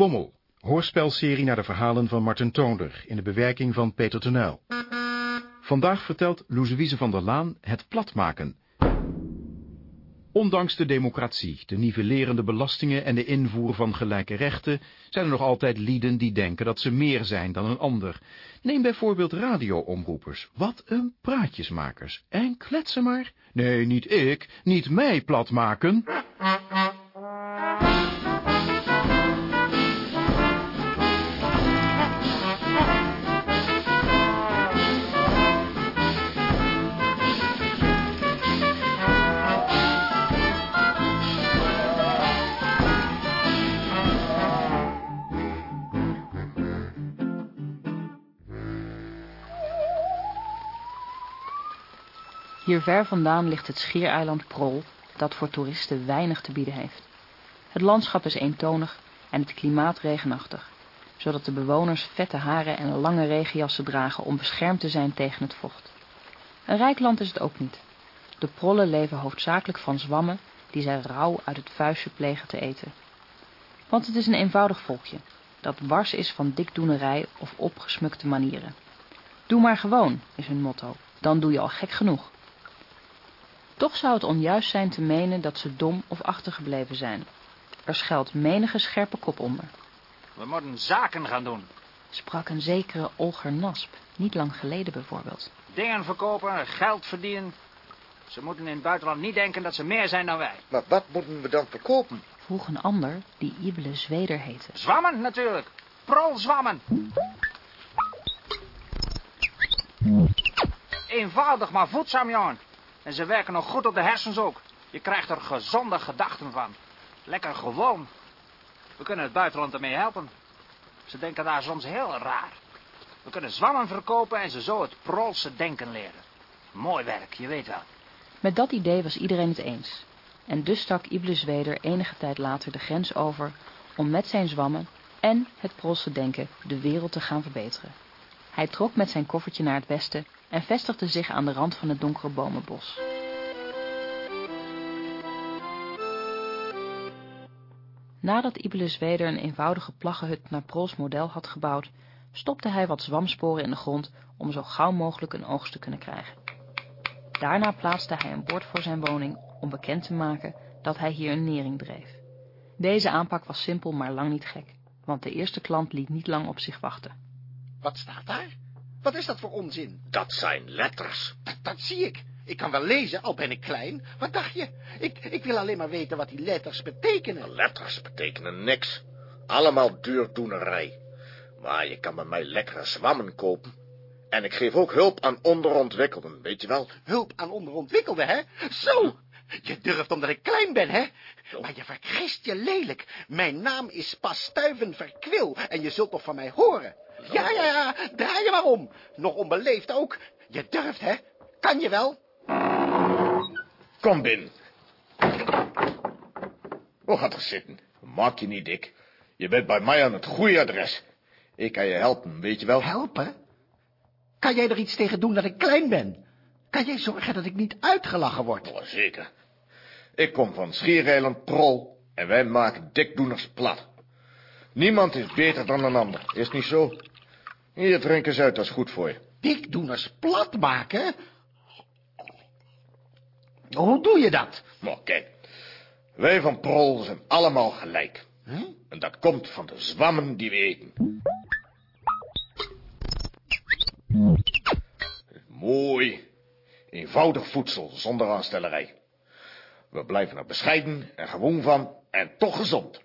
Bommel, hoorspelserie naar de verhalen van Martin Toonder in de bewerking van Peter Tenuil. Vandaag vertelt Louise van der Laan het platmaken. Ondanks de democratie, de nivellerende belastingen en de invoer van gelijke rechten, zijn er nog altijd lieden die denken dat ze meer zijn dan een ander. Neem bijvoorbeeld radioomroepers. Wat een praatjesmakers. En kletsen maar. Nee, niet ik, niet mij platmaken. Hier ver vandaan ligt het schiereiland Prol, dat voor toeristen weinig te bieden heeft. Het landschap is eentonig en het klimaat regenachtig, zodat de bewoners vette haren en lange regenjassen dragen om beschermd te zijn tegen het vocht. Een rijk land is het ook niet. De prollen leven hoofdzakelijk van zwammen die zij rauw uit het vuistje plegen te eten. Want het is een eenvoudig volkje, dat wars is van dikdoenerij of opgesmukte manieren. Doe maar gewoon, is hun motto, dan doe je al gek genoeg. Toch zou het onjuist zijn te menen dat ze dom of achtergebleven zijn. Er schuilt menige scherpe kop onder. We moeten zaken gaan doen. Sprak een zekere Olger Nasp, niet lang geleden bijvoorbeeld. Dingen verkopen, geld verdienen. Ze moeten in het buitenland niet denken dat ze meer zijn dan wij. Maar wat moeten we dan verkopen? Vroeg een ander, die Ibele Zweder heette. Zwammen natuurlijk. Prol zwammen. Eenvoudig maar voedzaam, jongen. En ze werken nog goed op de hersens ook. Je krijgt er gezonde gedachten van. Lekker gewoon. We kunnen het buitenland ermee helpen. Ze denken daar soms heel raar. We kunnen zwammen verkopen en ze zo het prolse denken leren. Mooi werk, je weet wel. Met dat idee was iedereen het eens. En dus stak Ibele Zweder enige tijd later de grens over om met zijn zwammen en het prolse denken de wereld te gaan verbeteren. Hij trok met zijn koffertje naar het westen en vestigde zich aan de rand van het donkere bomenbos. Nadat Ibele Zweder een eenvoudige plaggenhut naar Prols model had gebouwd, stopte hij wat zwamsporen in de grond om zo gauw mogelijk een oogst te kunnen krijgen. Daarna plaatste hij een bord voor zijn woning om bekend te maken dat hij hier een nering dreef. Deze aanpak was simpel, maar lang niet gek, want de eerste klant liet niet lang op zich wachten. Wat staat daar? Wat is dat voor onzin? Dat zijn letters. Dat, dat zie ik. Ik kan wel lezen, al ben ik klein. Wat dacht je? Ik, ik wil alleen maar weten wat die letters betekenen. Letters betekenen niks. Allemaal duurdoenerij. Maar je kan bij mij lekkere zwammen kopen. En ik geef ook hulp aan onderontwikkelden, weet je wel? Hulp aan onderontwikkelden, hè? Zo! Je durft omdat ik klein ben, hè? Maar je vergist je lelijk. Mijn naam is Pastuiven Verkwil en je zult nog van mij horen. Ja, ja, ja, draai je maar om. Nog onbeleefd ook. Je durft, hè? Kan je wel? Kom binnen. Hoe gaat er zitten? Maak je niet dik. Je bent bij mij aan het goede adres. Ik kan je helpen, weet je wel? Helpen? Kan jij er iets tegen doen dat ik klein ben? Kan jij zorgen dat ik niet uitgelachen word? Oh, zeker. Ik kom van Schiereiland Prol en wij maken dikdoeners plat. Niemand is beter dan een ander, is niet zo? Hier, drink eens uit, dat is goed voor je. Dikdoeners plat maken? Hoe doe je dat? Maar kijk, wij van Prol zijn allemaal gelijk. Huh? En dat komt van de zwammen die we eten. Mooi, eenvoudig voedsel zonder aanstellerij. We blijven er bescheiden en gewoon van en toch gezond.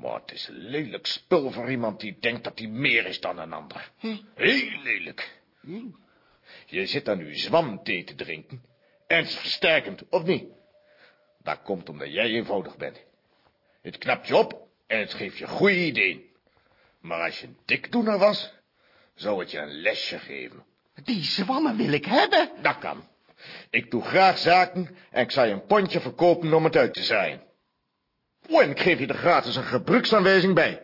Maar het is een lelijk spul voor iemand die denkt dat hij meer is dan een ander. Heel lelijk. Je zit aan uw zwamthee te drinken. En het is versterkend, of niet? Dat komt omdat jij eenvoudig bent. Het knapt je op en het geeft je goede ideeën. Maar als je een dikdoener was, zou het je een lesje geven. Die zwammen wil ik hebben. Dat kan. Ik doe graag zaken en ik zal je een pondje verkopen om het uit te zaaien. Oh, en ik geef je er gratis een gebruiksaanwijzing bij.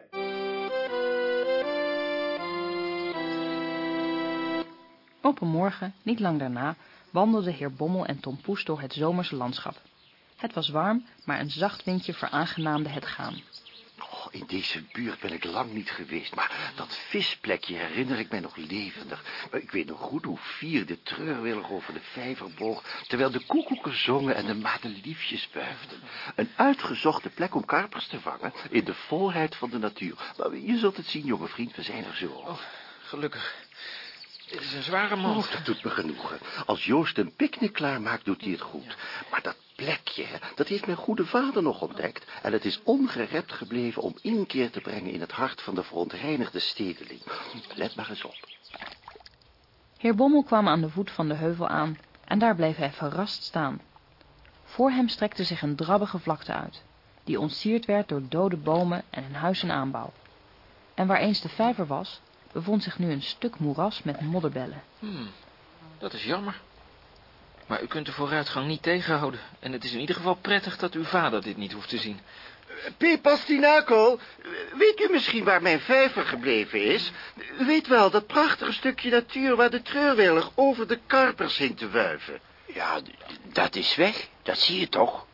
Op een morgen, niet lang daarna, wandelden heer Bommel en Tom Poes door het zomerse landschap. Het was warm, maar een zacht windje veraangenaamde het gaan. Oh, in deze buurt ben ik lang niet geweest, maar dat visplekje herinner ik mij nog levendig. Ik weet nog goed hoe vier de treurwillig over de vijver boog, terwijl de koekoeken zongen en de madeliefjes wuifden. Een uitgezochte plek om karpers te vangen, in de volheid van de natuur. Maar je zult het zien, jonge vriend, we zijn er zo. Oh, gelukkig. Het is een zware man. Oh, dat doet me genoegen. Als Joost een picknick klaarmaakt, doet hij het goed. Maar dat plekje, dat heeft mijn goede vader nog ontdekt. En het is ongerept gebleven om inkeer te brengen in het hart van de verontreinigde stedeling. Let maar eens op. Heer Bommel kwam aan de voet van de heuvel aan en daar bleef hij verrast staan. Voor hem strekte zich een drabbige vlakte uit, die ontsierd werd door dode bomen en een huis en aanbouw. En waar eens de vijver was, bevond zich nu een stuk moeras met modderbellen. Hmm, dat is jammer. Maar u kunt de vooruitgang niet tegenhouden. En het is in ieder geval prettig dat uw vader dit niet hoeft te zien. P. Pastinaco, weet u misschien waar mijn vijver gebleven is? U weet wel, dat prachtige stukje natuur waar de treurwillig over de karpers heen te wuiven. Ja, dat is weg. Dat zie je toch.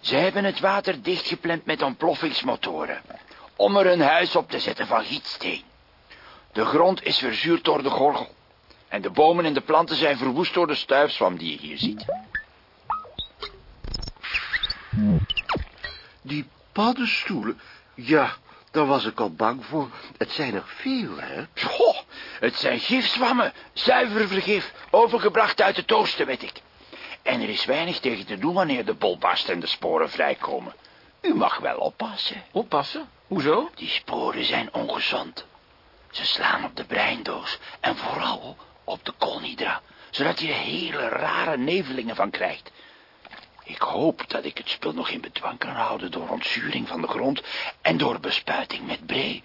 Ze hebben het water dichtgeplemd met ontploffingsmotoren. Om er een huis op te zetten van gietsteen. De grond is verzuurd door de gorgel. En de bomen en de planten zijn verwoest door de stuifzwam die je hier ziet. Die paddenstoelen, ja, daar was ik al bang voor. Het zijn er veel, hè? Goh, het zijn gifzwammen, zuiver vergif, overgebracht uit het oosten, weet ik. En er is weinig tegen te doen wanneer de bol barst en de sporen vrijkomen. U mag wel oppassen. Oppassen? Hoezo? Die sporen zijn ongezond. Ze slaan op de breindoos en vooral op de colnidra, zodat je er hele rare nevelingen van krijgt. Ik hoop dat ik het spul nog in bedwang kan houden door ontzuring van de grond en door bespuiting met bree.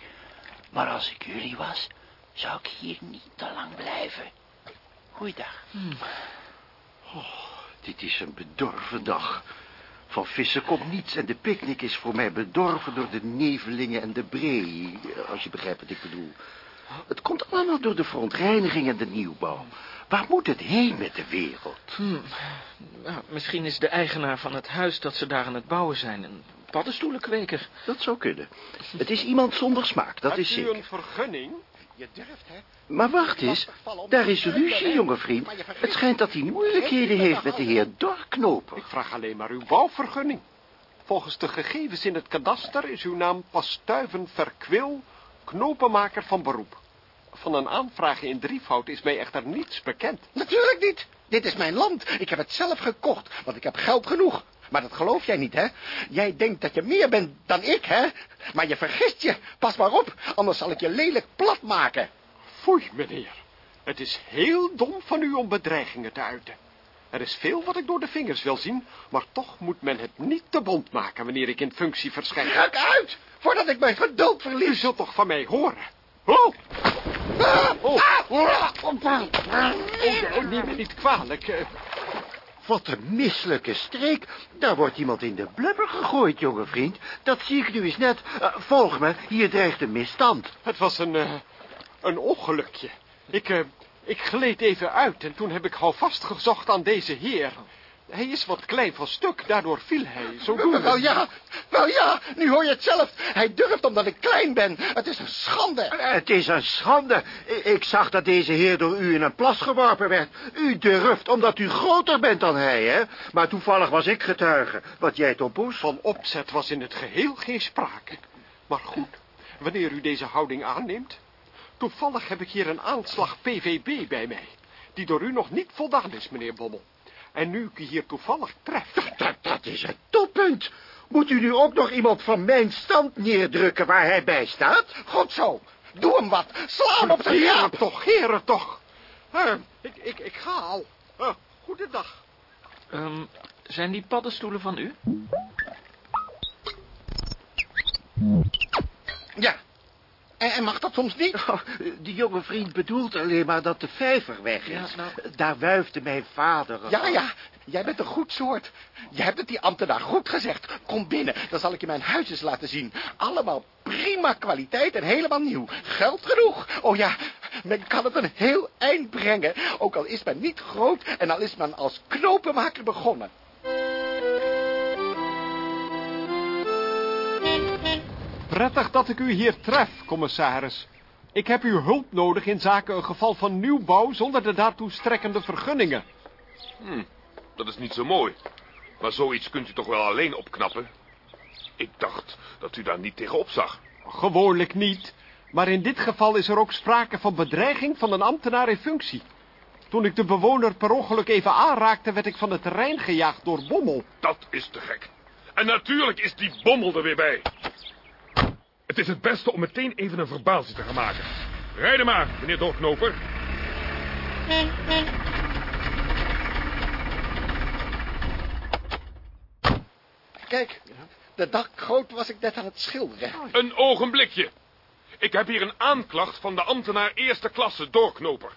Maar als ik jullie was, zou ik hier niet te lang blijven. Goeiedag. Hmm. Oh, dit is een bedorven dag. Van vissen komt niets en de picknick is voor mij bedorven door de nevelingen en de bree, als je begrijpt wat ik bedoel. Het komt allemaal door de verontreiniging en de nieuwbouw. Waar moet het heen met de wereld? Hmm. Nou, misschien is de eigenaar van het huis dat ze daar aan het bouwen zijn een paddenstoelenkweker. Dat zou kunnen. Het is iemand zonder smaak, dat is u zeker. een vergunning? Je durft, hè? Maar wacht eens, daar is Lucie, jonge vriend. Het schijnt dat hij moeilijkheden heeft met de heer Dorknoper. Ik vraag alleen maar uw bouwvergunning. Volgens de gegevens in het kadaster is uw naam Pastuiven Verkwil, knopenmaker van beroep. Van een aanvraag in drievoud is mij echter niets bekend. Natuurlijk niet. Dit is mijn land. Ik heb het zelf gekocht, want ik heb geld genoeg. Maar dat geloof jij niet, hè? Jij denkt dat je meer bent dan ik, hè? Maar je vergist je. Pas maar op, anders zal ik je lelijk plat maken. Foei, meneer. Het is heel dom van u om bedreigingen te uiten. Er is veel wat ik door de vingers wil zien, maar toch moet men het niet te bond maken wanneer ik in functie verschijn. Ruk uit, voordat ik mijn geduld U verlies. zult toch van mij horen? Oh! Oh, oh, oh, neem me niet kwalijk. eh. Wat een misselijke streek. Daar wordt iemand in de blubber gegooid, jonge vriend. Dat zie ik nu eens net. Eh, volg me, hier dreigt een misstand. Het was een, eh, een ongelukje. Ik, eh, ik gleed even uit en toen heb ik houvast gezocht aan deze heer. Hij is wat klein van stuk, daardoor viel hij. Zo doen Wel ja, wel ja, nu hoor je het zelf. Hij durft omdat ik klein ben. Het is een schande. Het is een schande. Ik zag dat deze heer door u in een plas geworpen werd. U durft omdat u groter bent dan hij, hè? Maar toevallig was ik getuige. Wat jij, Tompoes? Van opzet was in het geheel geen sprake. Maar goed, wanneer u deze houding aanneemt... Toevallig heb ik hier een aanslag PVB bij mij... die door u nog niet voldaan is, meneer Bommel. En nu ik u hier toevallig tref... Dat, dat is het toppunt. Moet u nu ook nog iemand van mijn stand neerdrukken waar hij bij staat? Goed zo. Doe hem wat. Sla hem op zijn Heren raap. toch, heren toch. Ik, ik, ik ga al. Uh, goedendag. Ehm, zijn die paddenstoelen van u? Ja. En, en mag dat soms niet? Oh, die jonge vriend bedoelt alleen maar dat de vijver weg is. Ja, nou- Daar wuifde mijn vader. Ja, ja. Jij bent een goed soort. Je hebt het die ambtenaar goed gezegd. Kom binnen, dan zal ik je mijn huisjes laten zien. Allemaal prima kwaliteit en helemaal nieuw. Geld genoeg. Oh ja, men kan het een heel eind brengen. Ook al is men niet groot en al is men als knopenmaker begonnen. Prettig dat ik u hier tref, commissaris. Ik heb uw hulp nodig in zaken een geval van nieuwbouw zonder de daartoe strekkende vergunningen. Hm, dat is niet zo mooi. Maar zoiets kunt u toch wel alleen opknappen? Ik dacht dat u daar niet tegenop zag. Gewoonlijk niet. Maar in dit geval is er ook sprake van bedreiging van een ambtenaar in functie. Toen ik de bewoner per ongeluk even aanraakte, werd ik van het terrein gejaagd door Bommel. Dat is te gek. En natuurlijk is die bommel er weer bij. Het is het beste om meteen even een verbaaltje te gaan maken. Rijden maar, meneer Doorknoper. Kijk, de dakgoot was ik net aan het schilderen. Een ogenblikje. Ik heb hier een aanklacht van de ambtenaar eerste klasse Doorknoper.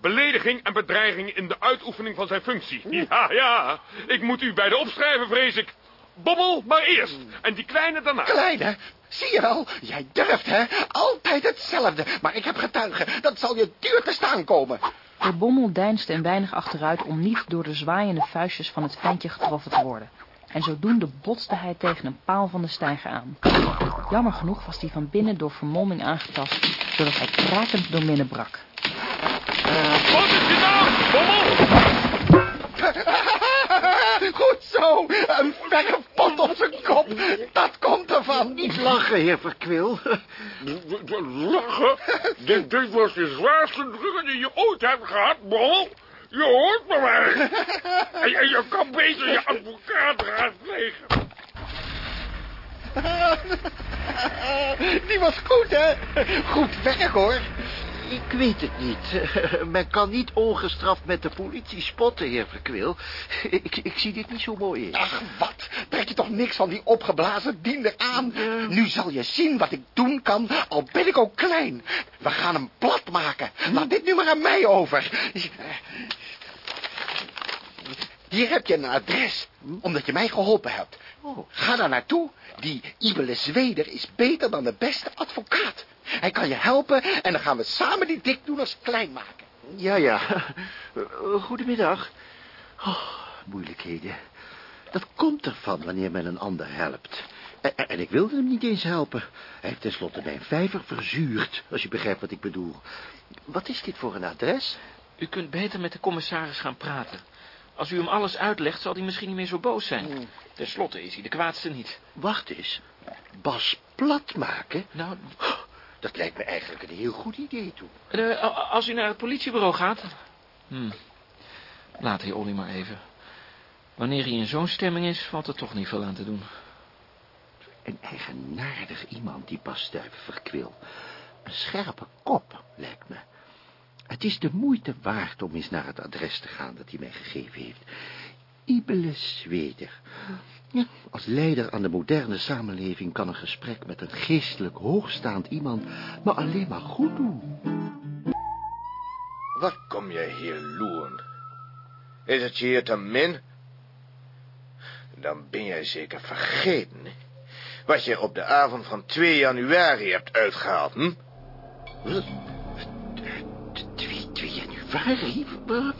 Belediging en bedreiging in de uitoefening van zijn functie. Ja, ja. Ik moet u bij de opschrijven, vrees ik. Bobbel maar eerst. En die kleine daarna. Kleine, zie je wel, jij durft, hè? Altijd hetzelfde. Maar ik heb getuigen, dat zal je duur te staan komen. De bommel deinsde een weinig achteruit om niet door de zwaaiende vuistjes van het ventje getroffen te worden. En zodoende botste hij tegen een paal van de steiger aan. Jammer genoeg was hij van binnen door vermomming aangetast, zodat hij krakend door midden brak. Wat is dit nou, Bommel? Goed zo, een vergepot op zijn kop. Dat komt ervan. Niet lachen, heer Verkwil. Lachen? Dit, dit was de zwaarste drukker die je ooit hebt gehad, Bommel. Je hoort me maar. En, en je kan beter je advocaat raadplegen. Die was goed, hè? Goed werk, hoor. Ik weet het niet. Men kan niet ongestraft met de politie spotten, heer Verkwil. Ik, ik zie dit niet zo mooi in. Ach, wat? Trek je toch niks van die opgeblazen diender aan? Nu zal je zien wat ik doen kan, al ben ik ook klein. We gaan hem plat maken. Laat dit nu maar aan mij over. Hier heb je een adres, omdat je mij geholpen hebt. Ga daar naartoe. Die Ibele Zweder is beter dan de beste advocaat. Hij kan je helpen en dan gaan we samen die dikdoeners klein maken. Ja, ja. Goedemiddag. Oh, moeilijkheden. Dat komt ervan wanneer men een ander helpt. En, en ik wilde hem niet eens helpen. Hij heeft tenslotte mijn vijver verzuurd, als je begrijpt wat ik bedoel. Wat is dit voor een adres? U kunt beter met de commissaris gaan praten. Als u hem alles uitlegt, zal hij misschien niet meer zo boos zijn. Ten slotte is hij de kwaadste niet. Wacht eens. Bas plat maken? Nou, Dat lijkt me eigenlijk een heel goed idee toe. eh, als u naar het politiebureau gaat... Hm. Laat heer Olly maar even. Wanneer hij in zo'n stemming is, valt er toch niet veel aan te doen. Een eigenaardig iemand, die Passtuiven Verkwil. Een scherpe kop, lijkt me. Het is de moeite waard om eens naar het adres te gaan dat hij mij gegeven heeft. Ibele Zweder. Ja, als leider aan de moderne samenleving kan een gesprek met een geestelijk hoogstaand iemand me alleen maar goed doen. Wat kom jij hier loeren? Is het je hier te min? Dan ben jij zeker vergeten, hè? Wat je op de avond van 2 januari hebt uitgehaald, hm? Wat? 2 januari? Wa-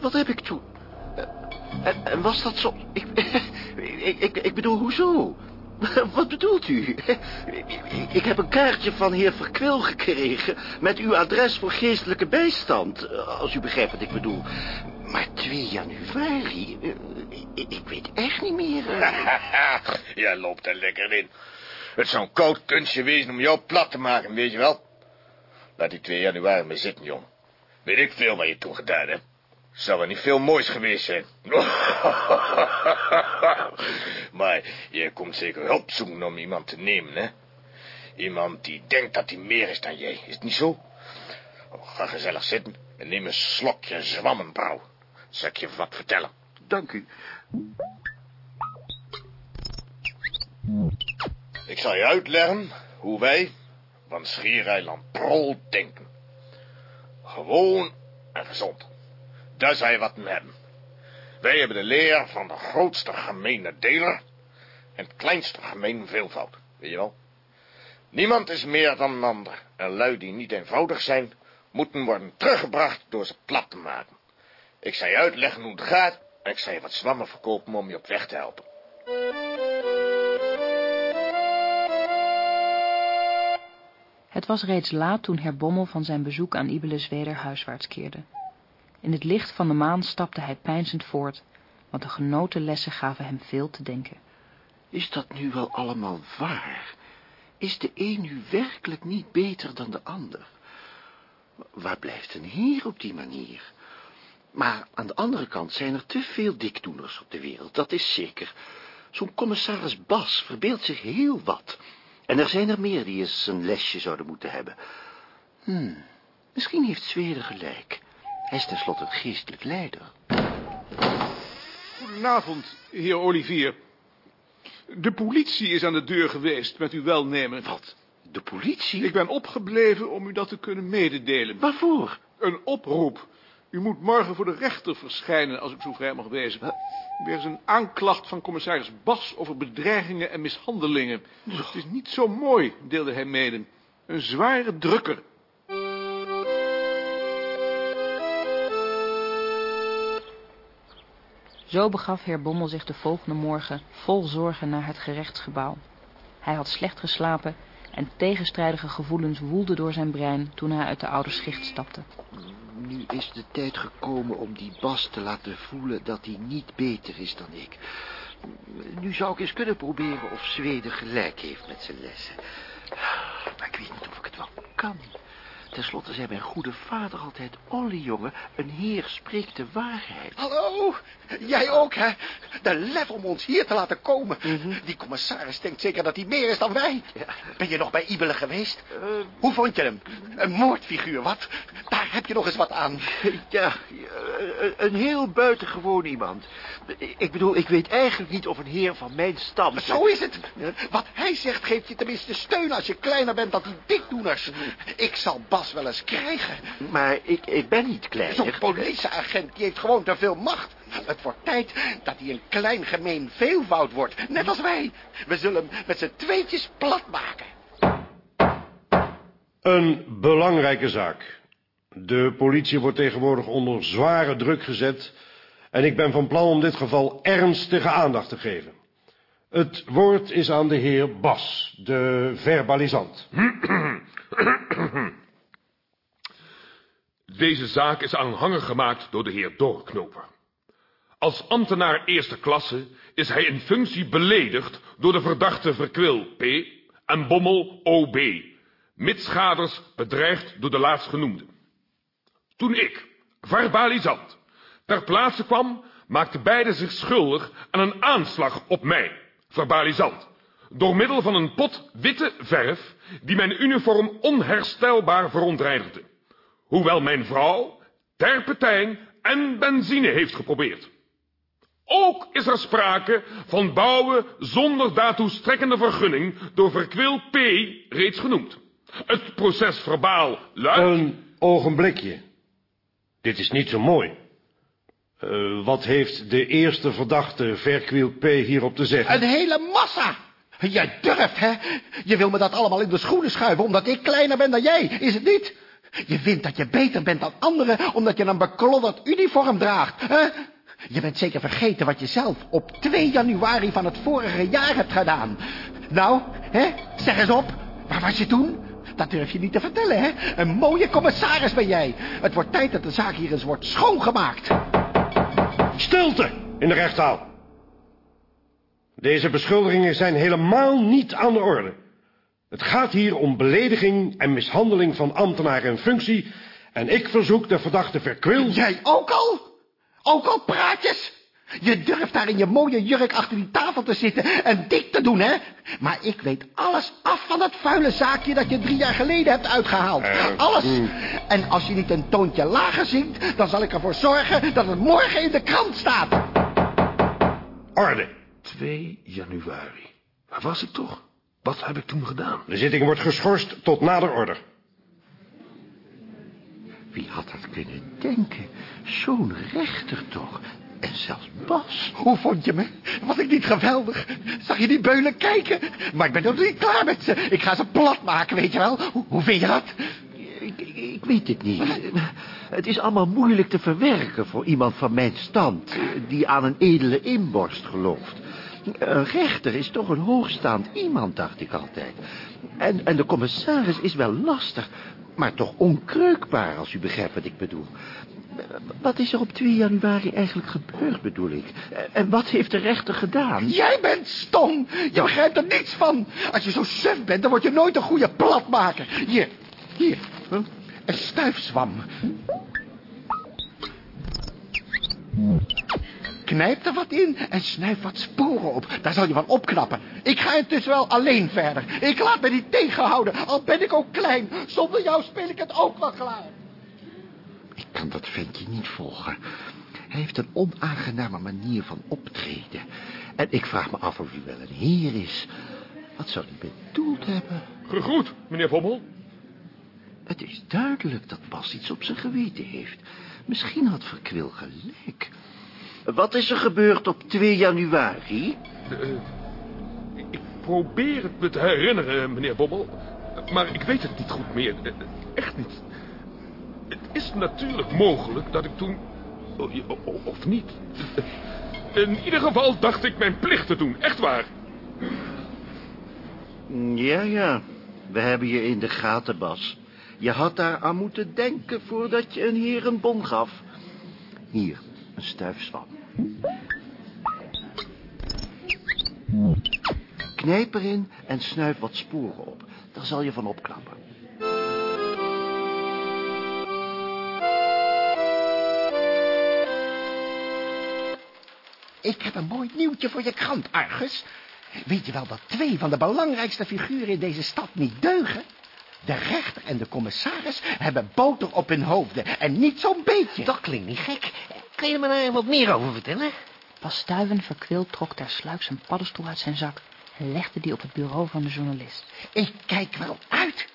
Wat heb ik toen? Eh, En, en was dat zo... Ik, ik, ik, ik bedoel, hoezo? Wat bedoelt u? Ik, heb een kaartje van heer Verkwil gekregen... met uw adres voor geestelijke bijstand, als u begrijpt wat ik bedoel. Maar 2 januari? Eh, Ik, ik weet echt niet meer. eh. jij loopt er lekker in. Het zou een koud kunstje wezen om jou plat te maken, weet je wel? Laat die 2 januari maar zitten, jong. Weet ik veel wat je toen gedaan hebt. Zou er niet veel moois geweest zijn. maar je komt zeker hulp zoeken om iemand te nemen, hè? Iemand die denkt dat hij meer is dan jij. Is het niet zo? Oh, ga gezellig zitten en neem een slokje zwammenbrouw. Zal ik je wat vertellen? Dank u. Ik zal je uitleggen hoe wij van Schiereiland Prol denken. Gewoon en gezond. Daar je wat hebben. Wij hebben de leer van de grootste gemene deler en het kleinste gemeen veelvoud. Weet je wel? Niemand is meer dan een ander. En lui die niet eenvoudig zijn, moeten worden teruggebracht door ze plat te maken. Ik je uitleggen hoe het gaat en ik je wat zwammen verkopen om je op weg te helpen. Het was reeds laat toen Herr Bommel van zijn bezoek aan Ibelus weder huiswaarts keerde. In het licht van de maan stapte hij peinzend voort, want de genoten lessen gaven hem veel te denken. Is dat nu wel allemaal waar? Is de een nu werkelijk niet beter dan de ander? Waar blijft een heer op die manier? Maar aan de andere kant zijn er te veel dikdoeners op de wereld, dat is zeker. Zo'n commissaris Bas verbeeldt zich heel wat. En er zijn er meer die eens een lesje zouden moeten hebben. Hmm, misschien heeft Zweden gelijk. Hij is tenslotte een geestelijk leider. Goedenavond, heer Olivier. De politie is aan de deur geweest met uw welnemen. Wat? De politie? Ik ben opgebleven om u dat te kunnen mededelen. Waarvoor? Een oproep. U moet morgen voor de rechter verschijnen, als ik zo vrij mag wezen. Er is een aanklacht van commissaris Bas over bedreigingen en mishandelingen. Het is niet zo mooi, deelde hij mede. Een zware drukker. Zo begaf heer Bommel zich de volgende morgen vol zorgen naar het gerechtsgebouw. Hij had slecht geslapen en tegenstrijdige gevoelens woelden door zijn brein toen hij uit de oude schicht stapte. Nu is de tijd gekomen om die Bas te laten voelen dat hij niet beter is dan ik. Nu zou ik eens kunnen proberen of Zweden gelijk heeft met zijn lessen. Maar ik weet niet of ik het wel kan. Ten slotte zei mijn goede vader altijd... Olly, jongen, een heer spreekt de waarheid. Hallo, jij ook, hè? De lef om ons hier te laten komen. Die commissaris denkt zeker dat hij meer is dan wij. Ben je nog bij Ibelen geweest? Hoe vond je hem? Een moordfiguur, wat? Daar heb je nog eens wat aan. Ja, een heel buitengewoon iemand. Ik bedoel, ik weet eigenlijk niet of een heer van mijn stam... Zo is het. Wat hij zegt geeft je tenminste steun als je kleiner bent dan die dikdoeners. Ik zal Bas wel eens krijgen. Maar ik, ik ben niet klein. Zo'n politieagent, die heeft gewoon te veel macht. Het wordt tijd dat hij een klein gemeen veelvoud wordt. Net als wij. We zullen hem met z'n tweetjes plat maken. Een belangrijke zaak. De politie wordt tegenwoordig onder zware druk gezet... en ik ben van plan om dit geval ernstige aandacht te geven. Het woord is aan de heer Bas, de verbalisant. Deze zaak is aanhangig gemaakt door de heer Doorknoper. Als ambtenaar eerste klasse is hij in functie beledigd door de verdachte Verkwil P. en Bommel O.B., mitsgaders bedreigd door de laatstgenoemde. Toen ik, verbalisant, ter plaatse kwam, maakte beide zich schuldig aan een aanslag op mij, verbalisant, door middel van een pot witte verf die mijn uniform onherstelbaar verontreinigde, hoewel mijn vrouw terpentijn en benzine heeft geprobeerd. Ook is er sprake van bouwen zonder daartoe strekkende vergunning door Verkwil P. reeds genoemd. Het proces verbaal luidt... Een ogenblikje. Dit is niet zo mooi. Uh, wat heeft de eerste verdachte Verkwil P. hierop te zeggen? Een hele massa! Jij durft, hè? Je wil me dat allemaal in de schoenen schuiven omdat ik kleiner ben dan jij, is het niet? Je vindt dat je beter bent dan anderen omdat je een beklodderd uniform draagt, hè? Je bent zeker vergeten wat je zelf op 2 januari van het vorige jaar hebt gedaan. Nou, hè? Zeg eens op. Waar was je toen? Dat durf je niet te vertellen, hè? Een mooie commissaris ben jij. Het wordt tijd dat de zaak hier eens wordt schoongemaakt. Stilte in de rechtszaal. Deze beschuldigingen zijn helemaal niet aan de orde. Het gaat hier om belediging en mishandeling van ambtenaar in functie... en ik verzoek de verdachte Verkwil... Jij ook al? Ook al praatjes? Je durft daar in je mooie jurk achter die tafel te zitten en dik te doen, hè? Maar ik weet alles af van dat vuile zaakje dat je drie jaar geleden hebt uitgehaald. alles. En als je niet een toontje lager zingt, dan zal ik ervoor zorgen dat het morgen in de krant staat. Orde. 2 januari. Waar was ik toch? Wat heb ik toen gedaan? De zitting wordt geschorst tot nader order. Wie had dat kunnen denken? Zo'n rechter toch? En zelfs Bas. Hoe vond je me? Was ik niet geweldig? Zag je die beulen kijken? Maar ik ben nog niet klaar met ze. Ik ga ze plat maken, weet je wel. Hoe, hoe vind je dat? Ik, ik, ik, weet het niet. Het is allemaal moeilijk te verwerken voor iemand van mijn stand... die aan een edele inborst gelooft. Een rechter is toch een hoogstaand iemand, dacht ik altijd. En, en de commissaris is wel lastig, maar toch onkreukbaar, als u begrijpt wat ik bedoel. Wat is er op 2 januari eigenlijk gebeurd, bedoel ik? En wat heeft de rechter gedaan? Jij bent stom. Je begrijpt er niets van. Als je zo suf bent, dan word je nooit een goede platmaker. Hier, hier. Een stuifzwam. Knijp er wat in en snuif wat sporen op. Daar zal je van opknappen. Ik ga intussen wel alleen verder. Ik laat me niet tegenhouden, al ben ik ook klein. Zonder jou speel ik het ook wel klaar. Ik kan dat ventje niet volgen. Hij heeft een onaangename manier van optreden. En ik vraag me af of hij wel een heer is. Wat zou hij bedoeld hebben? Gegroet, meneer Vommel. Het is duidelijk dat Bas iets op zijn geweten heeft. Misschien had Verkwil gelijk. Wat is er gebeurd op 2 januari? Uh, ik probeer het me te herinneren, meneer Bommel. Maar ik weet het niet goed meer. Uh, echt niet. Het is natuurlijk mogelijk dat ik toen... Of niet. In ieder geval dacht ik mijn plicht te doen. Echt waar. Ja, ja. We hebben je in de gaten, Bas. Je had daar aan moeten denken voordat je een heer een bon gaf. Hier, een stuifzwam. Knijp erin en snuif wat sporen op. Daar zal je van opknappen. Ik heb een mooi nieuwtje voor je krant, Argus. Weet je wel dat twee van de belangrijkste figuren in deze stad niet deugen? De rechter en de commissaris hebben boter op hun hoofden en niet zo'n beetje. Dat klinkt niet gek. Kun je me daar wat meer over vertellen? Pas Stuiven verkwild trok tersluiks een paddenstoel uit zijn zak en legde die op het bureau van de journalist. Ik kijk wel uit.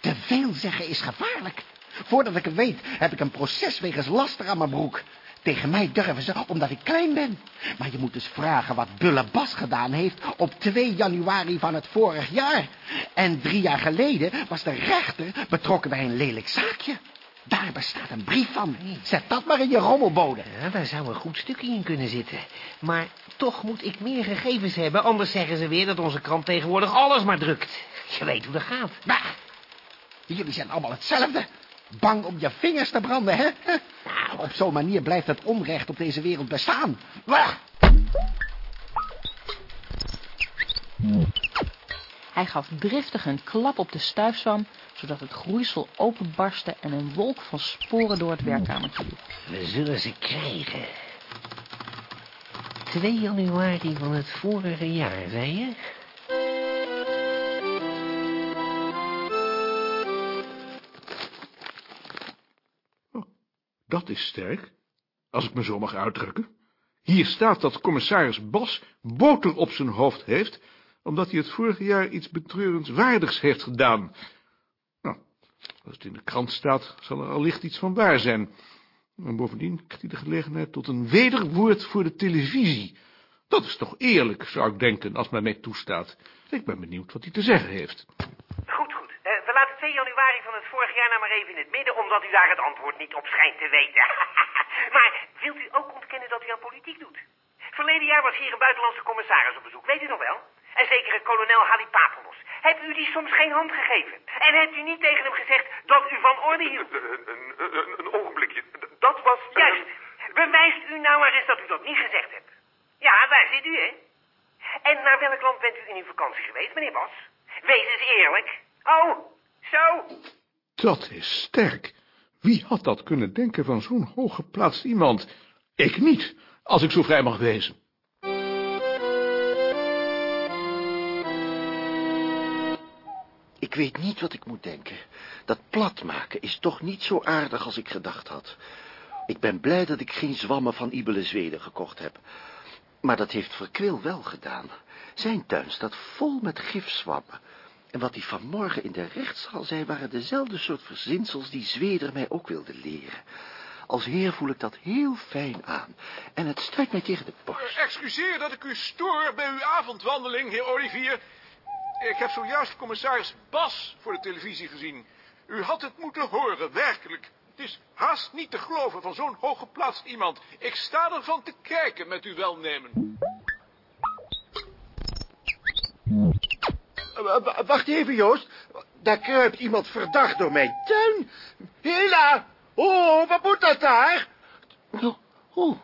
Te veel zeggen is gevaarlijk. Voordat ik het weet, heb ik een proces wegens laster aan mijn broek. Tegen mij durven ze, omdat ik klein ben. Maar je moet dus vragen wat Bulle Bas gedaan heeft op 2 januari van het vorig jaar. En drie jaar geleden was de rechter betrokken bij een lelijk zaakje. Daar bestaat een brief van. Zet dat maar in je rommelbode. Ja, daar zou een goed stukje in kunnen zitten. Maar toch moet ik meer gegevens hebben. Anders zeggen ze weer dat onze krant tegenwoordig alles maar drukt. Je weet hoe dat gaat. Bah, jullie zijn allemaal hetzelfde. Bang om je vingers te branden, hè? Nou, op zo'n manier blijft het onrecht op deze wereld bestaan. Bah. Hij gaf driftig een klap op de stuifzwam, zodat het groeisel openbarstte en een wolk van sporen door het werkkamertje liep. We zullen ze krijgen. 2 januari van het vorige jaar, zei je? Oh, dat is sterk, als ik me zo mag uitdrukken. Hier staat dat commissaris Bas boter op zijn hoofd heeft omdat hij het vorige jaar iets betreurenswaardigs heeft gedaan. Nou, als het in de krant staat, zal er allicht iets van waar zijn. En bovendien krijgt hij de gelegenheid tot een wederwoord voor de televisie. Dat is toch eerlijk, zou ik denken, als men mij toestaat. Ik ben benieuwd wat hij te zeggen heeft. Goed, goed. Uh, we laten 2 januari van het vorig jaar nou maar even in het midden, omdat u daar het antwoord niet op schijnt te weten. maar wilt u ook ontkennen dat u aan politiek doet? Verleden jaar was hier een buitenlandse commissaris op bezoek, weet u nog wel? En zekere kolonel Halipapelos. Hebt u die soms geen hand gegeven? En hebt u niet tegen hem gezegd dat u van orde hield? Een, een, een, een ogenblikje. Dat was... Juist. Bewijst u nou maar eens dat u dat niet gezegd hebt. Ja, daar zit u, hè? En naar welk land bent u in uw vakantie geweest, meneer Bas? Wees eens eerlijk. Oh, zo. Dat is sterk. Wie had dat kunnen denken van zo'n hooggeplaatst iemand? Ik niet, als ik zo vrij mag wezen. Ik weet niet wat ik moet denken. Dat platmaken is toch niet zo aardig als ik gedacht had. Ik ben blij dat ik geen zwammen van Ibele Zweden gekocht heb. Maar dat heeft Verkwil wel gedaan. Zijn tuin staat vol met gifzwammen. En wat hij vanmorgen in de rechtszaal zei... waren dezelfde soort verzinsels die Zweder mij ook wilde leren. Als heer voel ik dat heel fijn aan. En het stuit mij tegen de borst. Excuseer dat ik u stoor bij uw avondwandeling, heer Olivier... Ik heb zojuist commissaris Bas voor de televisie gezien. U had het moeten horen, werkelijk. Het is haast niet te geloven van zo'n hooggeplaatst iemand. Ik sta ervan te kijken met uw welnemen. W- Wacht even, Joost. Daar kruipt iemand verdacht door mijn tuin. Hela! Oh, wat moet dat daar? Oh, oh,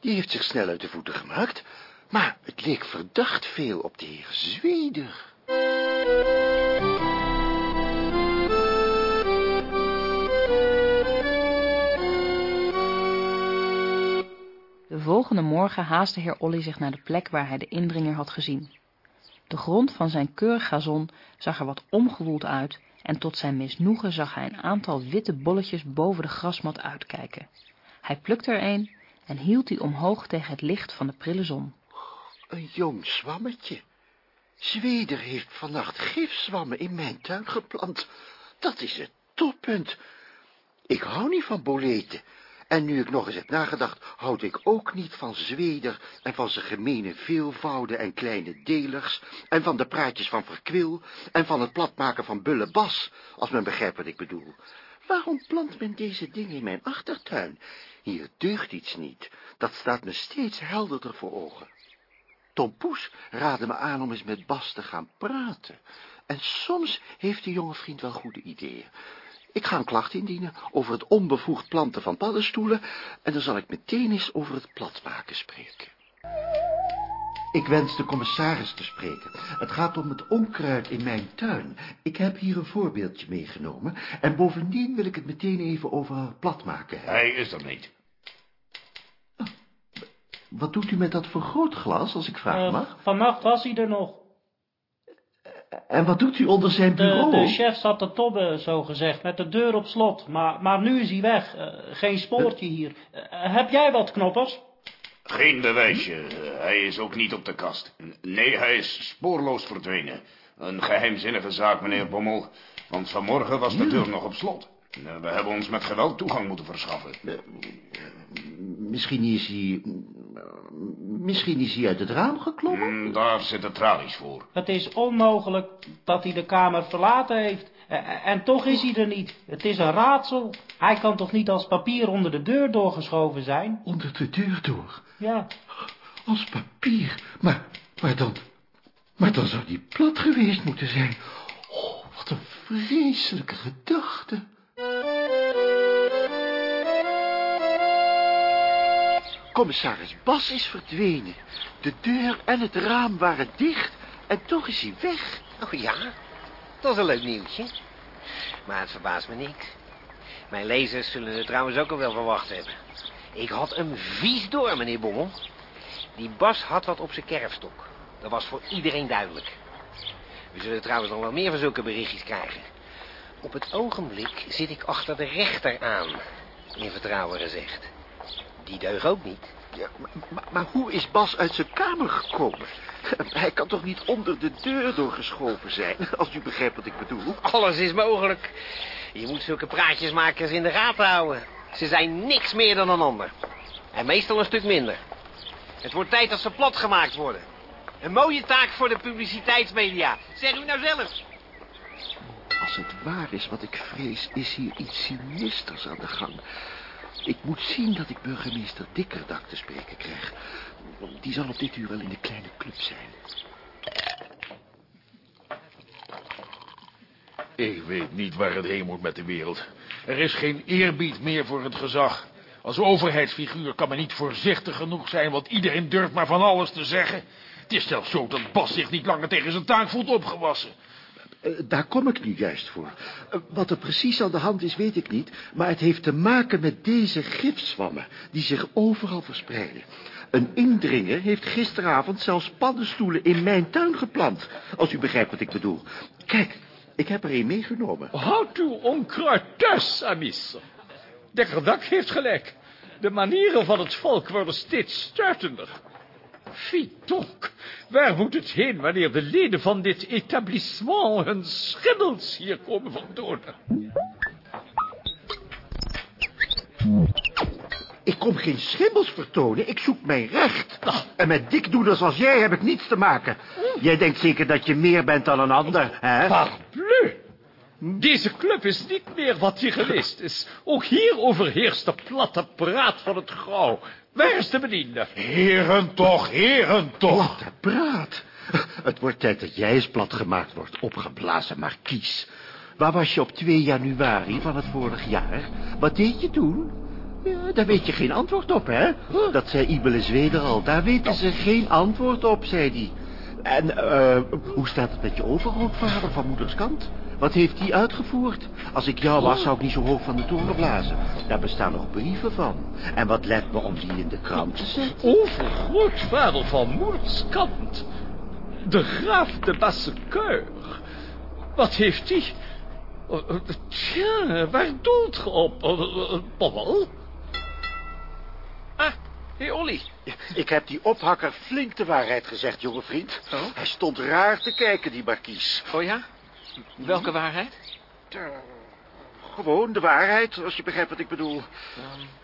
die heeft zich snel uit de voeten gemaakt. Maar het leek verdacht veel op de heer Zweder. De volgende morgen haastte heer Olly zich naar de plek waar hij de indringer had gezien. De grond van zijn keurig gazon zag er wat omgewoeld uit en tot zijn misnoegen zag hij een aantal witte bolletjes boven de grasmat uitkijken. Hij plukte er een en hield die omhoog tegen het licht van de prille zon. Een jong zwammetje. Zweder heeft vannacht gifzwammen in mijn tuin geplant. Dat is het toppunt. Ik hou niet van boleten. En nu ik nog eens heb nagedacht, houd ik ook niet van Zweder en van zijn gemene veelvouden en kleine delers en van de praatjes van Verkwil en van het platmaken van Bullebas, als men begrijpt wat ik bedoel. Waarom plant men deze dingen in mijn achtertuin? Hier deugt iets niet. Dat staat me steeds helderder voor ogen. Tom Poes raadde me aan om eens met Bas te gaan praten. En soms heeft die jonge vriend wel goede ideeën. Ik ga een klacht indienen over het onbevoegd planten van paddenstoelen... en dan zal ik meteen eens over het platmaken spreken. Ik wens de commissaris te spreken. Het gaat om het onkruid in mijn tuin. Ik heb hier een voorbeeldje meegenomen... en bovendien wil ik het meteen even over platmaken. Hij is er niet. Wat doet u met dat vergrootglas, als ik vragen Eh, mag? vannacht was hij er nog. En wat doet u onder zijn De, bureau? de chef zat te tobben, zo gezegd, met de deur op slot. Maar, maar nu is hij weg. Eh, geen spoortje hier. Eh, heb jij wat, Knoppers? Geen bewijsje. Eh, Hij is ook niet op de kast. Nee, hij is spoorloos verdwenen. Een geheimzinnige zaak, meneer Bommel. Want vanmorgen was de deur nog op slot. Eh, We hebben ons met geweld toegang moeten verschaffen. Misschien is hij... Misschien is hij uit het raam geklommen? Mm, Daar zitten tralies voor. Het is onmogelijk dat hij de kamer verlaten heeft. Eh, en toch is hij er niet. Het is een raadsel. Hij kan toch niet als papier onder de deur doorgeschoven zijn? Onder de deur door? Ja. Als papier? Maar, maar dan... Maar dan zou die plat geweest moeten zijn. Oh, wat een vreselijke gedachte. Commissaris Bas is verdwenen. De deur en het raam waren dicht en toch is hij weg. Oh ja, dat is een leuk nieuwtje. Maar het verbaast me niks. Mijn lezers zullen het trouwens ook al wel verwacht hebben. Ik had hem vies door, meneer Bommel. Die Bas had wat op zijn kerfstok. Dat was voor iedereen duidelijk. We zullen trouwens nog wel meer van zulke berichtjes krijgen. Op het ogenblik zit ik achter de rechter aan. In vertrouwen gezegd. Die deug ook niet. Ja, maar, maar, maar hoe is Bas uit zijn kamer gekomen? Hij kan toch niet onder de deur doorgeschoven zijn, als u begrijpt wat ik bedoel? Alles is mogelijk. Je moet zulke praatjesmakers in de gaten houden. Ze zijn niks meer dan een ander. En meestal een stuk minder. Het wordt tijd dat ze plat gemaakt worden. Een mooie taak voor de publiciteitsmedia. Zeg u nou zelf. Als het waar is wat ik vrees, is hier iets sinisters aan de gang. Ik moet zien dat ik burgemeester Dikkerdak te spreken krijg. Die zal op dit uur wel in de kleine club zijn. Ik weet niet waar het heen moet met de wereld. Er is geen eerbied meer voor het gezag. Als overheidsfiguur kan men niet voorzichtig genoeg zijn, want iedereen durft maar van alles te zeggen. Het is zelfs zo dat Bas zich niet langer tegen zijn taak voelt opgewassen. Eh, daar kom ik nu juist voor. Eh, wat er precies aan de hand is, weet ik niet. Maar het heeft te maken met deze gifzwammen, die zich overal verspreiden. Een indringer heeft gisteravond zelfs paddenstoelen in mijn tuin geplant. Als u begrijpt wat ik bedoel. Kijk, ik heb er een meegenomen. Houd uw onkruid thuis, Amis. Dekkerdak heeft gelijk. De manieren van het volk worden steeds stuitender. Fitonk, waar moet het heen wanneer de leden van dit etablissement hun schimmels hier komen vertonen? Ik kom geen schimmels vertonen, ik zoek mijn recht. En met dikdoeners als jij heb ik niets te maken. Jij denkt zeker dat je meer bent dan een ander, hè? Parbleu! Deze club is niet meer wat die geweest is. Ook hier overheerst de platte praat van het grauw. Waar is de bediende? Heren toch, heren toch. Platte praat. Het wordt tijd dat jij eens platgemaakt wordt, opgeblazen markies. Waar was je op 2 januari van het vorig jaar? Wat deed je toen? Ja, daar weet je geen antwoord op, hè? Dat zei Ibele Zweder al. Daar weten ze geen antwoord op, zei hij. En eh, hoe staat het met je overgrootvader van moeders kant? Wat heeft hij uitgevoerd? Als ik jou was, zou ik niet zo hoog van de toren blazen. Daar bestaan nog brieven van. En wat let me om die in de krant te zetten? Overgrootvader van moeders kant. De graaf de Bassecoeur. Wat heeft hij? Oh, oh, Tja, waar doelt ge op, oh, Pommel? Ah, hé Olly. Ik heb die ophakker flink de waarheid gezegd, jonge vriend. Hij stond raar te kijken, die markies. Oh ja? Welke waarheid? Gewoon de waarheid, als je begrijpt wat ik bedoel.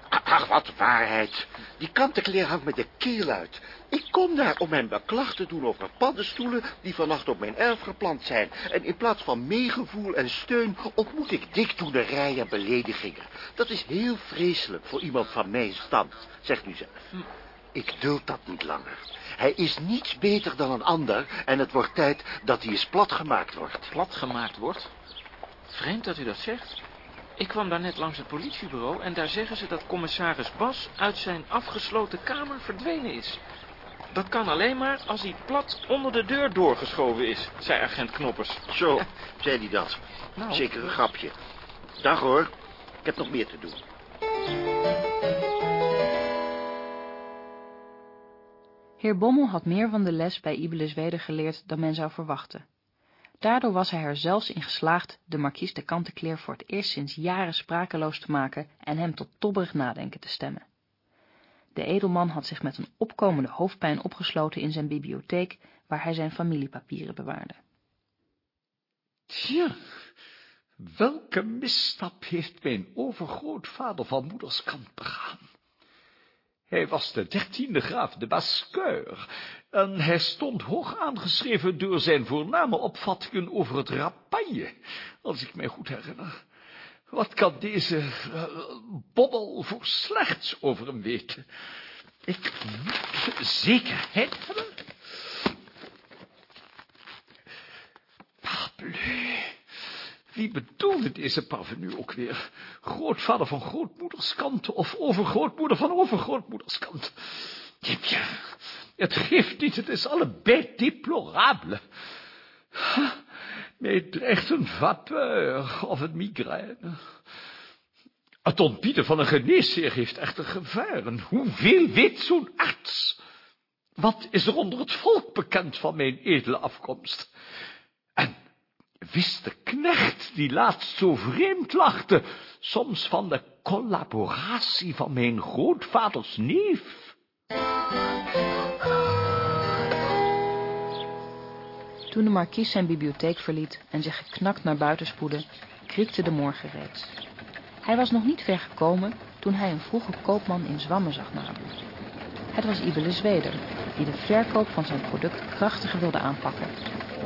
Ach, wat waarheid. Die kantenkleer hangt met de keel uit. Ik kom daar om mijn beklag te doen over paddenstoelen... die vannacht op mijn erf geplant zijn. En in plaats van meegevoel en steun... ontmoet ik dikdoenerij en beledigingen. Dat is heel vreselijk voor iemand van mijn stand, zegt u zelf. Ik duld dat niet langer. Hij is niets beter dan een ander... en het wordt tijd dat hij eens platgemaakt wordt. Platgemaakt wordt? Vreemd dat u dat zegt. Ik kwam daar net langs het politiebureau en daar zeggen ze dat commissaris Bas uit zijn afgesloten kamer verdwenen is. Dat kan alleen maar als hij plat onder de deur doorgeschoven is, zei agent Knoppers. Zo, zei hij dat. Nou. Zeker een grapje. Dag hoor, ik heb nog meer te doen. Heer Bommel had meer van de les bij Zweder geleerd dan men zou verwachten. Daardoor was hij er zelfs in geslaagd de markies de Kantekleer voor het eerst sinds jaren sprakeloos te maken en hem tot tobberig nadenken te stemmen. De edelman had zich met een opkomende hoofdpijn opgesloten in zijn bibliotheek, waar hij zijn familiepapieren bewaarde. Tja, welke misstap heeft mijn overgrootvader van moeders kant begaan? Hij was de dertiende graaf de Basqueur, en hij stond hoog aangeschreven door zijn voorname opvattingen over het rapaille, als ik mij goed herinner. Wat kan deze uh, bobbel voor slechts over hem weten? Ik moet zekerheid hebben. Wie bedoelde deze parvenu ook weer? Grootvader van grootmoeders kant of overgrootmoeder van overgrootmoeders kant? Jepje, het geeft niet, het is allebei deplorable. Mij dreigt een vapeur of een migraine. Het ontbieden van een geneesheer heeft echter gevaren. Hoeveel weet zo'n arts? Wat is er onder het volk bekend van mijn edele afkomst? Wist de knecht, die laatst zo vreemd lachte, soms van de collaboratie van mijn grootvaders neef? Toen de markies zijn bibliotheek verliet en zich geknakt naar buiten spoedde, kriekte de morgen reeds. Hij was nog niet ver gekomen toen hij een vroege koopman in zwammen zag naderen. Het was Ibele Zweder, die de verkoop van zijn product krachtiger wilde aanpakken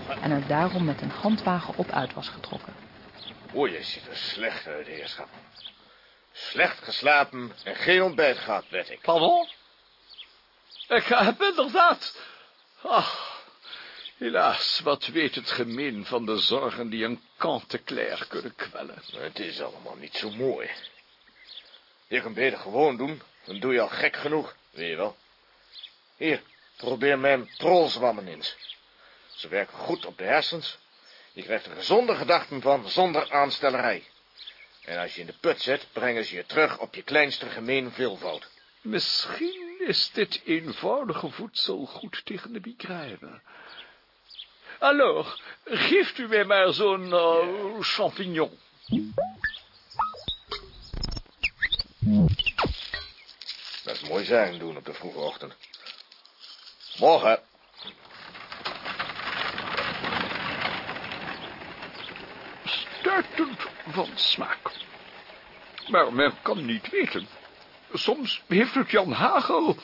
en er daarom met een handwagen op uit was getrokken. O, je ziet er slecht uit, heerschap. Slecht geslapen en geen ontbijt gehad, weet ik. Pardon? Ik heb inderdaad... Ach, helaas, wat weet het gemeen van de zorgen die een kant-te-clair kunnen kwellen. Het is allemaal niet zo mooi. Je kunt beter gewoon doen, dan doe je al gek genoeg, weet je wel. Hier, probeer mijn trolzwammen eens. Ze werken goed op de hersens. Je krijgt er gezonde gedachten van, zonder aanstellerij. En als je in de put zit, brengen ze je terug op je kleinste gemeen veelvoud. Misschien is dit eenvoudige voedsel goed tegen de migraine. Alors, geeft u mij maar zo'n uh, champignon. Dat is mooi zijn doen op de vroege ochtend. Morgen. Stuitend van smaak. Maar men kan niet weten. Soms heeft het Jan Hagel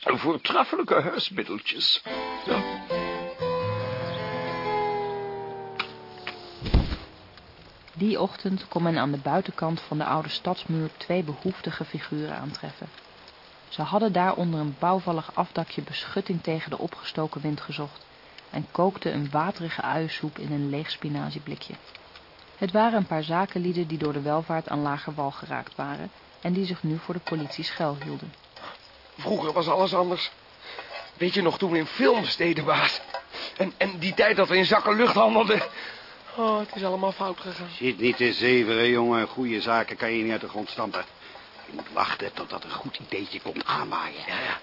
voortreffelijke huismiddeltjes. Die ochtend kon men aan de buitenkant van de oude stadsmuur twee behoeftige figuren aantreffen. Ze hadden daar onder een bouwvallig afdakje beschutting tegen de opgestoken wind gezocht en kookte een waterige uiensoep in een leeg spinazieblikje. Het waren een paar zakenlieden die door de welvaart aan lager wal geraakt waren en die zich nu voor de politie schuilhielden. Vroeger was alles anders. Weet je nog toen we in films deden, baas? En, en die tijd dat we in zakken lucht handelden. Oh, het is allemaal fout gegaan. Zit niet te zeveren, jongen. Goede zaken kan je niet uit de grond stampen. Je moet wachten totdat een goed ideetje komt aanwaaien. Ja, ja.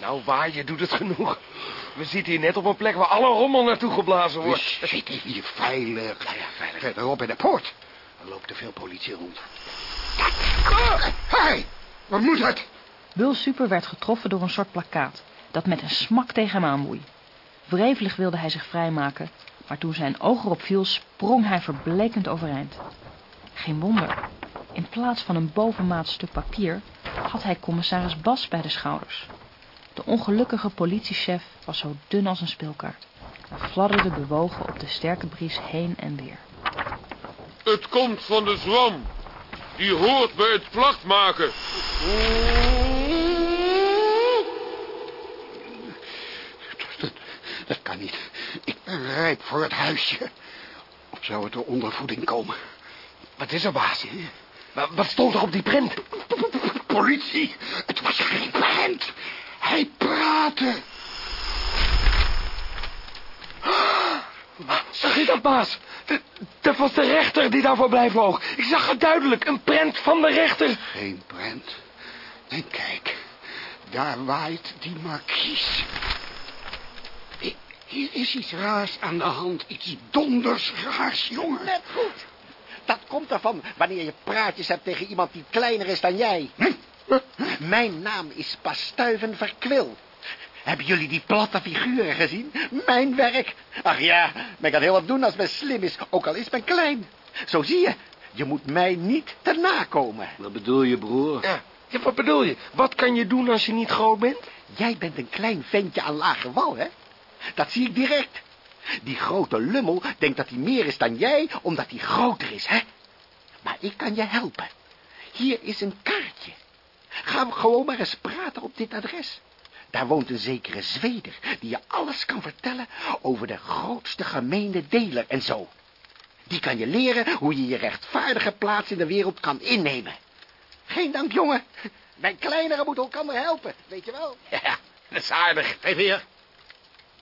Nou, waaien doet het genoeg. We zitten hier net op een plek waar alle rommel naartoe geblazen wordt. We zitten hier veilig. Ja, ja, veilig. Verderop in de poort. Er loopt te veel politie rond. Hé, hey, wat moet het? Bul Super werd getroffen door een soort plakkaat, dat met een smak tegen hem aanwoei. Wrevelig wilde hij zich vrijmaken, maar toen zijn oog erop viel, sprong hij verblekend overeind. Geen wonder. In plaats van een bovenmaat stuk papier had hij commissaris Bas bij de schouders. De ongelukkige politiechef was zo dun als een speelkaart en fladderde bewogen op de sterke bries heen en weer. Het komt van de zwam. Die hoort bij het vlak maken. Dat kan niet. Ik ben rijp voor het huisje. Of zou het door ondervoeding komen? Wat is er, baas? Wat, wat stond er op die print? Politie. Het was geen print. Hij praatte. Zag je dat, baas? Dat, dat was de rechter die daar voorbij vloog. Ik zag het duidelijk. Een prent van de rechter. Geen prent. En kijk, daar waait die markies. Hier is iets raars aan de hand. Iets donders raars, jongen. Net goed. Dat komt ervan wanneer je praatjes hebt tegen iemand die kleiner is dan jij. Mijn naam is Pastuiven Verkwil. Hebben jullie die platte figuren gezien? Mijn werk. Ach ja, men kan heel wat doen als men slim is, ook al is men klein. Zo zie je, je moet mij niet te nakomen. Wat bedoel je, broer? Ja, ja, wat bedoel je? Wat kan je doen als je niet groot bent? Jij bent een klein ventje aan lage wal, hè? Dat zie ik direct. Die grote lummel denkt dat hij meer is dan jij, omdat hij groter is, hè? Maar ik kan je helpen. Hier is een kaartje. Ga gewoon maar eens praten op dit adres. Daar woont een zekere Zweder, die je alles kan vertellen over de grootste gemeene deler en zo. Die kan je leren hoe je je rechtvaardige plaats in de wereld kan innemen. Geen dank, jongen. Mijn kleinere moet elkaar helpen, weet je wel? Ja, dat is aardig. Geef.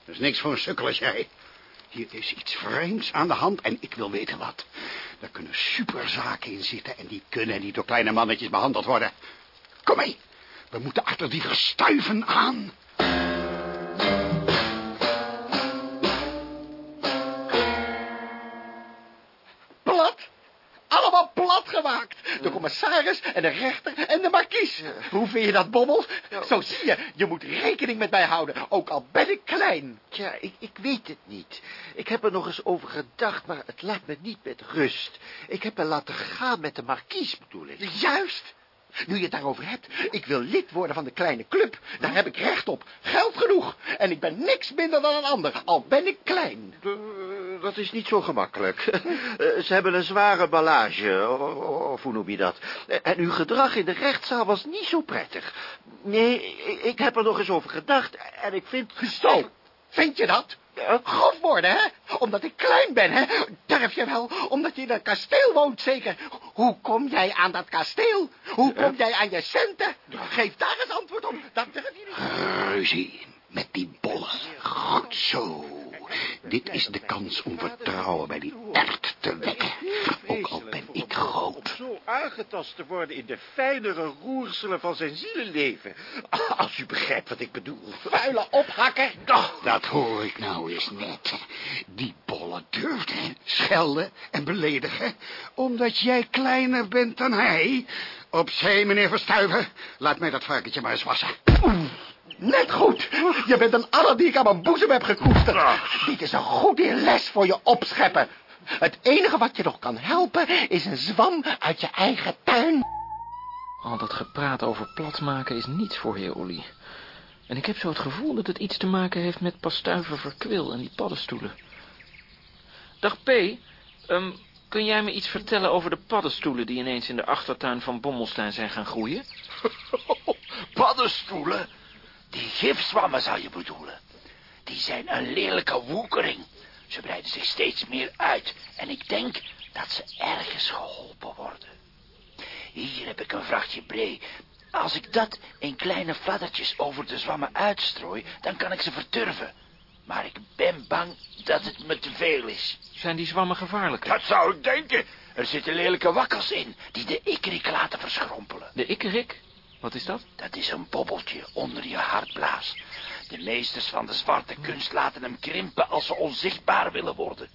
Dat is niks voor een sukkel als jij. Hier is iets vreemds aan de hand en ik wil weten wat. Daar kunnen superzaken in zitten en die kunnen niet door kleine mannetjes behandeld worden. Kom mee, we moeten achter die verstuiven aan. Plat. Allemaal plat gemaakt. De commissaris en de rechter en de markies. Hoe vind je dat, Bobbel? Zo zie je, je moet rekening met mij houden, ook al ben ik klein. Tja, ik, ik weet het niet. Ik heb er nog eens over gedacht, maar het laat me niet met rust. Ik heb me laten gaan met de markies, bedoel ik. Juist. Nu je het daarover hebt, ik wil lid worden van de kleine club. Daar heb ik recht op. Geld genoeg. En ik ben niks minder dan een ander, al ben ik klein. Eh, dat is niet zo gemakkelijk. Eh, Ze hebben een zware ballage, of hoe noem je dat? Eh, En uw gedrag in de rechtszaal was niet zo prettig. Nee, ik- ik heb er nog eens over gedacht en ik vind... Zo, vind je dat? Grof worden, hè? Omdat ik klein ben, hè? Durf je wel, omdat je in een kasteel woont, zeker? Hoe kom jij aan dat kasteel? Hoe kom jij aan je centen? Geef daar eens antwoord op, dat durf je niet. Ruzie, met die bollen. Goed zo. Dit is de kans om vertrouwen bij die ert te wekken. Ook al groot. Zo aangetast te worden in de fijnere roerselen van zijn zielenleven. Als u begrijpt wat ik bedoel. Vuile ophakker. Dat hoor ik nou eens net. Die bollen durfden schelden en beledigen, omdat jij kleiner bent dan hij. Opzij, meneer Verstuiven. Laat mij dat varkentje maar eens wassen. Net goed. Je bent een adder die ik aan mijn boezem heb gekoesterd. Dit is een goede les voor je opscheppen. Het enige wat je nog kan helpen is een zwam uit je eigen tuin. Al dat gepraat over platmaken is niets voor heer Olly. En ik heb zo het gevoel dat het iets te maken heeft met pastuiver verkwil en die paddenstoelen. Dag P, ehm, kun jij me iets vertellen over de paddenstoelen die ineens in de achtertuin van Bommelstein zijn gaan groeien? Paddenstoelen? Die gifzwammen zou je bedoelen. die zijn een lelijke woekering. Ze breiden zich steeds meer uit en ik denk dat ze ergens geholpen worden. Hier heb ik een vrachtje bree. Als ik dat in kleine fladdertjes over de zwammen uitstrooi, dan kan ik ze verturven. Maar ik ben bang dat het me te veel is. Zijn die zwammen gevaarlijk? Dat zou ik denken. Er zitten lelijke wakkels in, die de ikkerik laten verschrompelen. De ikkerik? Wat is dat? Dat is een bobbeltje onder je hartblaas. De meesters van de zwarte kunst laten hem krimpen als ze onzichtbaar willen worden.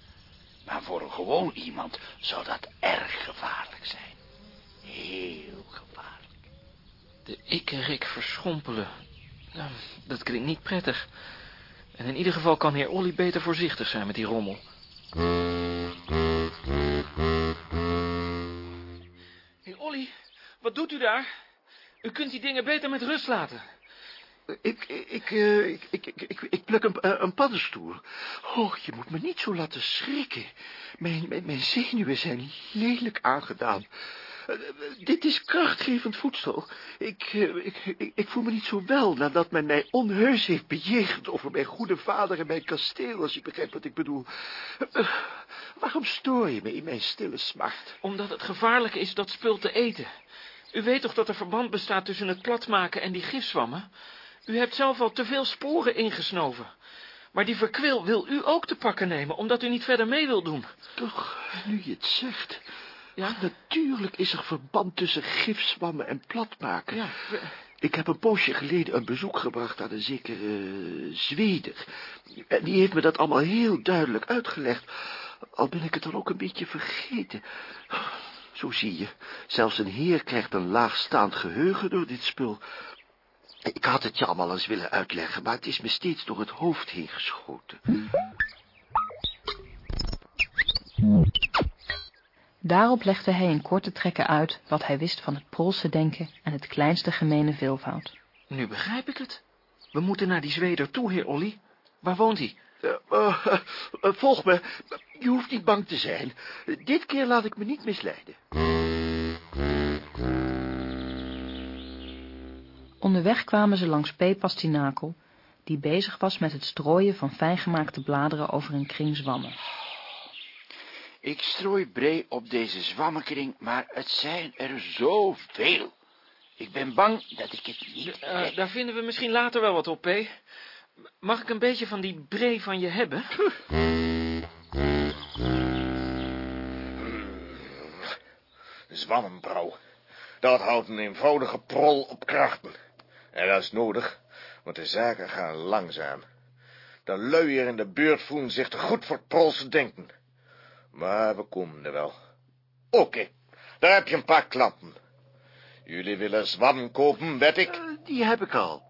Maar voor een gewoon iemand zou dat erg gevaarlijk zijn. Heel gevaarlijk. De ikkerik verschrompelen. Nou, dat klinkt niet prettig. En in ieder geval kan heer Olly beter voorzichtig zijn met die rommel. Heer Olly, wat doet u daar? U kunt die dingen beter met rust laten. Ik, ik, eh, ik, ik, ik, pluk een, eh, een paddenstoel. Oh, je moet me niet zo laten schrikken. Mijn, mijn, mijn zenuwen zijn lelijk aangedaan. Eh, eh, dit is krachtgevend voedsel. Ik, eh, ik, ik, voel me niet zo wel nadat men mij onheus heeft bejegend over mijn goede vader en mijn kasteel, als je begrijpt wat ik bedoel. Eh, waarom stoor je me in mijn stille smart? Omdat het gevaarlijk is dat spul te eten. U weet toch dat er verband bestaat tussen het platmaken en die gifzwammen? U hebt zelf al te veel sporen ingesnoven. Maar die verkwil wil u ook te pakken nemen, omdat u niet verder mee wil doen. Toch, nu je het zegt... Ja? Natuurlijk is er verband tussen gifzwammen en platmaken. Ja, Ik heb een poosje geleden een bezoek gebracht aan een zekere Zweder. En die heeft me dat allemaal heel duidelijk uitgelegd. Al ben ik het dan ook een beetje vergeten. Zo zie je, zelfs een heer krijgt een laagstaand geheugen door dit spul. Ik had het je allemaal eens willen uitleggen, maar het is me steeds door het hoofd heen geschoten. Daarop legde hij in korte trekken uit wat hij wist van het Poolse denken en het kleinste gemene veelvoud. Nu begrijp ik het. We moeten naar die Zweder toe, heer Olly. Waar woont hij? Eh, eh, eh, volg me, je hoeft niet bang te zijn. Dit keer laat ik me niet misleiden. Onderweg kwamen ze langs P. Pastinakel, die bezig was met het strooien van fijngemaakte bladeren over een kring zwammen. Ik strooi brei op deze zwammenkring, maar het zijn er zoveel. Ik ben bang dat ik het niet Eh, daar vinden we misschien later wel wat op, P. Mag ik een beetje van die bree van je hebben? Zwammenbrouw. Dat houdt een eenvoudige prol op krachten. En dat is nodig, want de zaken gaan langzaam. De lui hier in de buurt voelen zich te goed voor prolse denken. Maar we komen er wel. Oké, daar heb je een paar klanten. Jullie willen zwammen kopen, weet ik? Eh, die heb ik al.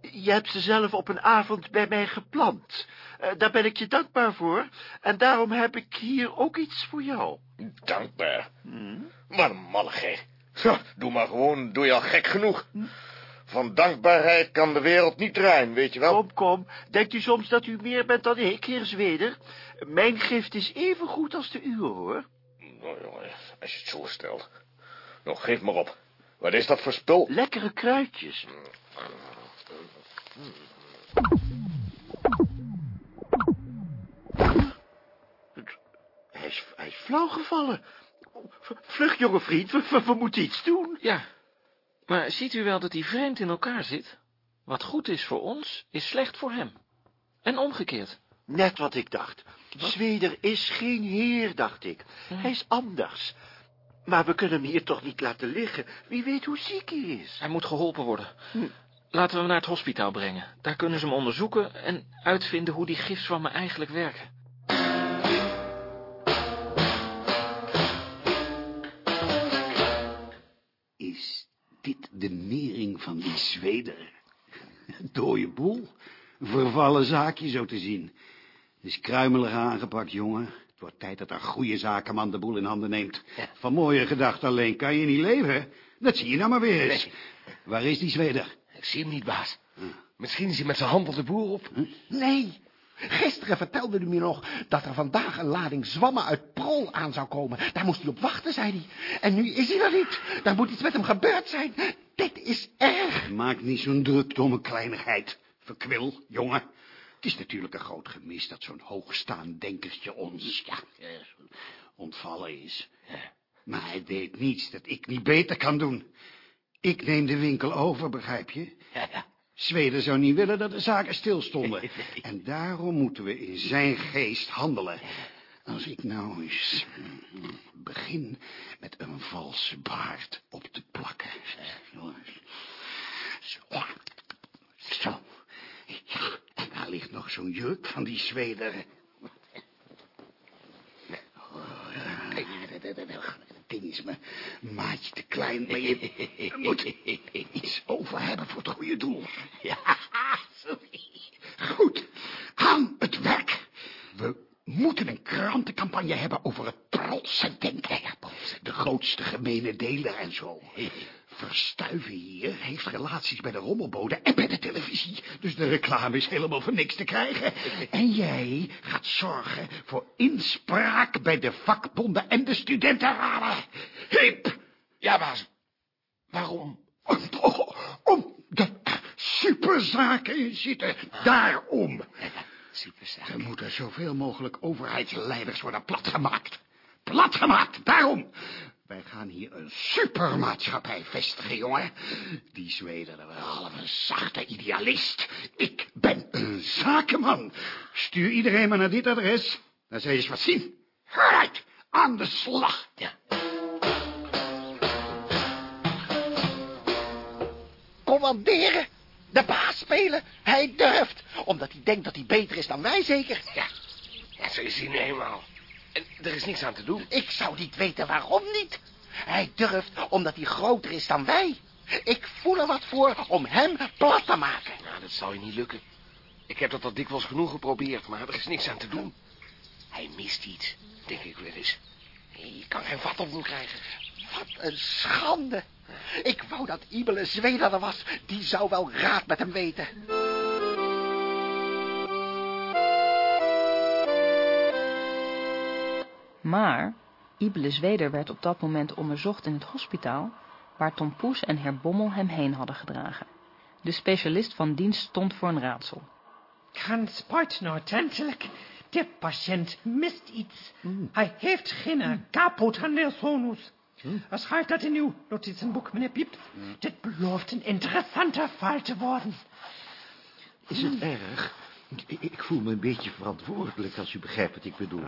Je hebt ze zelf op een avond bij mij geplant. Eh, daar ben ik je dankbaar voor. En daarom heb ik hier ook iets voor jou. Dankbaar. Wat een malligheid. Doe maar gewoon, doe je al gek genoeg. Van dankbaarheid kan de wereld niet draaien, weet je wel? Kom, kom. Denkt u soms dat u meer bent dan ik, heer Zweder? Mijn gift is even goed als de uwe, hoor. Nou, jongen, als je het zo stelt. Nou, geef maar op. Wat is dat voor spul? Lekkere kruidjes. Hij is, hij is flauw gevallen. Vlug, jonge vriend, we, we- we moeten iets doen. Ja, maar ziet u wel dat hij vreemd in elkaar zit? Wat goed is voor ons, is slecht voor hem. En omgekeerd. Net wat ik dacht. Zweder is geen heer, dacht ik. Hij is anders. Maar we kunnen hem hier toch niet laten liggen. Wie weet hoe ziek hij is. Hij moet geholpen worden. Laten we hem naar het hospitaal brengen. Daar kunnen ze hem onderzoeken en uitvinden hoe die gifzwammen eigenlijk werken. Die Zweder? Dooie boel. Vervallen zaakje, zo te zien. Is kruimelig aangepakt, jongen. Het wordt tijd dat een goede zakenman de boel in handen neemt. Van mooie gedachten alleen kan je niet leven. Dat zie je nou maar weer eens. Waar is die Zweder? Ik zie hem niet, baas. Misschien is hij met zijn hand op de boer op. Nee. Gisteren vertelde u me nog dat er vandaag een lading zwammen uit Prol aan zou komen. Daar moest hij op wachten, zei hij. En nu is hij er niet. Daar moet iets met hem gebeurd zijn. Dit is erg. Maak niet zo'n druk, domme kleinigheid. Verkwil, jongen. Het is natuurlijk een groot gemis dat zo'n hoogstaand denkertje ons, ja, eh, ontvallen is. Maar hij deed niets dat ik niet beter kan doen. Ik neem de winkel over, begrijp je? Zweden zou niet willen dat de zaken stilstonden. En daarom moeten we in zijn geest handelen. Als ik nou eens begin met een valse baard op te plakken. Zo. Zo. Ja, en daar ligt nog zo'n jurk van die Zweder. Oh, ja, ding is me maatje te klein, maar je je moet iets over hebben voor het goede doel. Ja, sorry. Goed, aan het werk. We moeten een krantencampagne hebben over het prolse denken. De grootste gemene deler en zo. Verstuiven hier heeft relaties bij de rommelbode en bij de televisie. Dus de reclame is helemaal voor niks te krijgen. En jij gaat zorgen voor inspraak bij de vakbonden en de studentenraden. Hip! Ja, baas. Waarom? Omdat er superzaken in zitten. Daarom. Er moeten zoveel mogelijk overheidsleiders worden platgemaakt. Platgemaakt, daarom. Wij gaan hier een supermaatschappij vestigen, jongen. Die Zweden, dat halve een zachte idealist. Ik ben een zakenman. Stuur iedereen maar naar dit adres. Dan zal je eens wat zien. Vooruit, aan de slag. Ja. Commanderen? De baas spelen? Hij durft. Omdat hij denkt dat hij beter is dan wij, zeker? Ja. Ja, zo is hij nu eenmaal. En er is niks aan te doen. Ik zou niet weten waarom niet. Hij durft omdat hij groter is dan wij. Ik voel er wat voor om hem plat te maken. Nou, dat zal je niet lukken. Ik heb dat al dikwijls genoeg geprobeerd, maar er is niks aan te doen. Hij mist iets, denk ik wel eens. Je kan geen vat op hem krijgen. Wat een schande. Ik wou dat Ibel een Zweder er was. Die zou wel raad met hem weten. Maar Ibele Zweder werd op dat moment onderzocht in het hospitaal, waar Tom Poes en heer Bommel hem heen hadden gedragen. De specialist van dienst stond voor een raadsel. Transportnotentelijk. De patiënt mist iets. Hij heeft geen capotanelsonus. Schrijf dat in uw notitieboek, meneer Pieps. Dit belooft een interessante val te worden. Is het erg? Ik, ik voel me een beetje verantwoordelijk, als u begrijpt wat ik bedoel.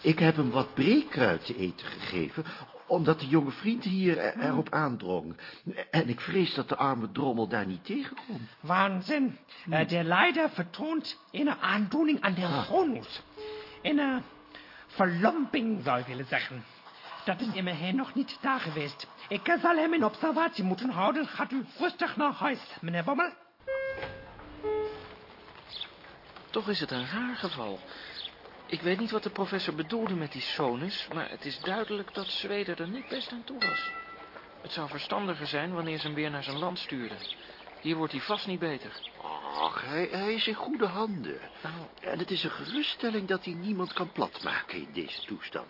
Ik heb hem wat breekruid te eten gegeven, omdat de jonge vriend hier er- erop aandrong. En ik vrees dat de arme drommel daar niet tegenkomt. Wahnsinn. Eh, der leider vertoont een aandoening aan de sonus. Een verlomping, zou ik willen zeggen. Dat is immerhin nog niet daar geweest. Ik eh, zal hem in observatie moeten houden. Gaat u rustig naar huis, meneer Bommel. Toch is het een raar geval. Ik weet niet wat de professor bedoelde met die sonus, maar het is duidelijk dat Zweden er niet best aan toe was. Het zou verstandiger zijn wanneer ze hem weer naar zijn land stuurden. Hier wordt hij vast niet beter. Ach, hij, hij is in goede handen. En het is een geruststelling dat hij niemand kan platmaken in deze toestand.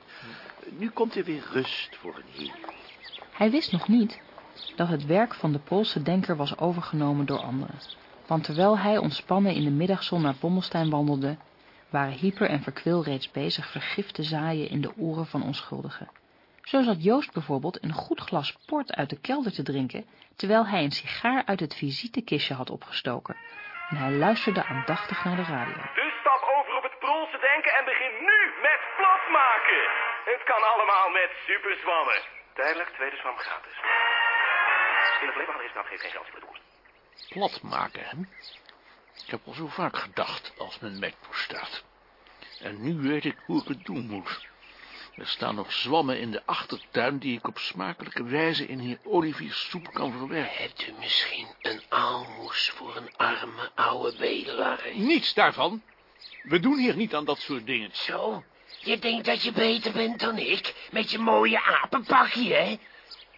Nu komt er weer rust voor een heer. Hij wist nog niet dat het werk van de Poolse denker was overgenomen door anderen. Want terwijl hij ontspannen in de middagzon naar Bommelstein wandelde, waren Hyper en Verkwil reeds bezig vergif te zaaien in de oren van onschuldigen. Zo zat Joost bijvoorbeeld een goed glas port uit de kelder te drinken, terwijl hij een sigaar uit het visietekistje had opgestoken. En hij luisterde aandachtig naar de radio. Dus stap over op het prolse denken en begin nu met platmaken. Het kan allemaal met superzwammen. Tijdelijk tweede zwam gratis. In het eerste dag geeft geen geld voor de toekomst. Plat maken, hè? Ik heb al zo vaak gedacht als men mij toestaat. En nu weet ik hoe ik het doen moet. Er staan nog zwammen in de achtertuin die ik op smakelijke wijze in heer Olivier's soep kan verwerken. Hebt u misschien een aalmoes voor een arme oude bedelaar? Niets daarvan. We doen hier niet aan dat soort dingen. Zo, je denkt dat je beter bent dan ik, met je mooie apenpakje, hè?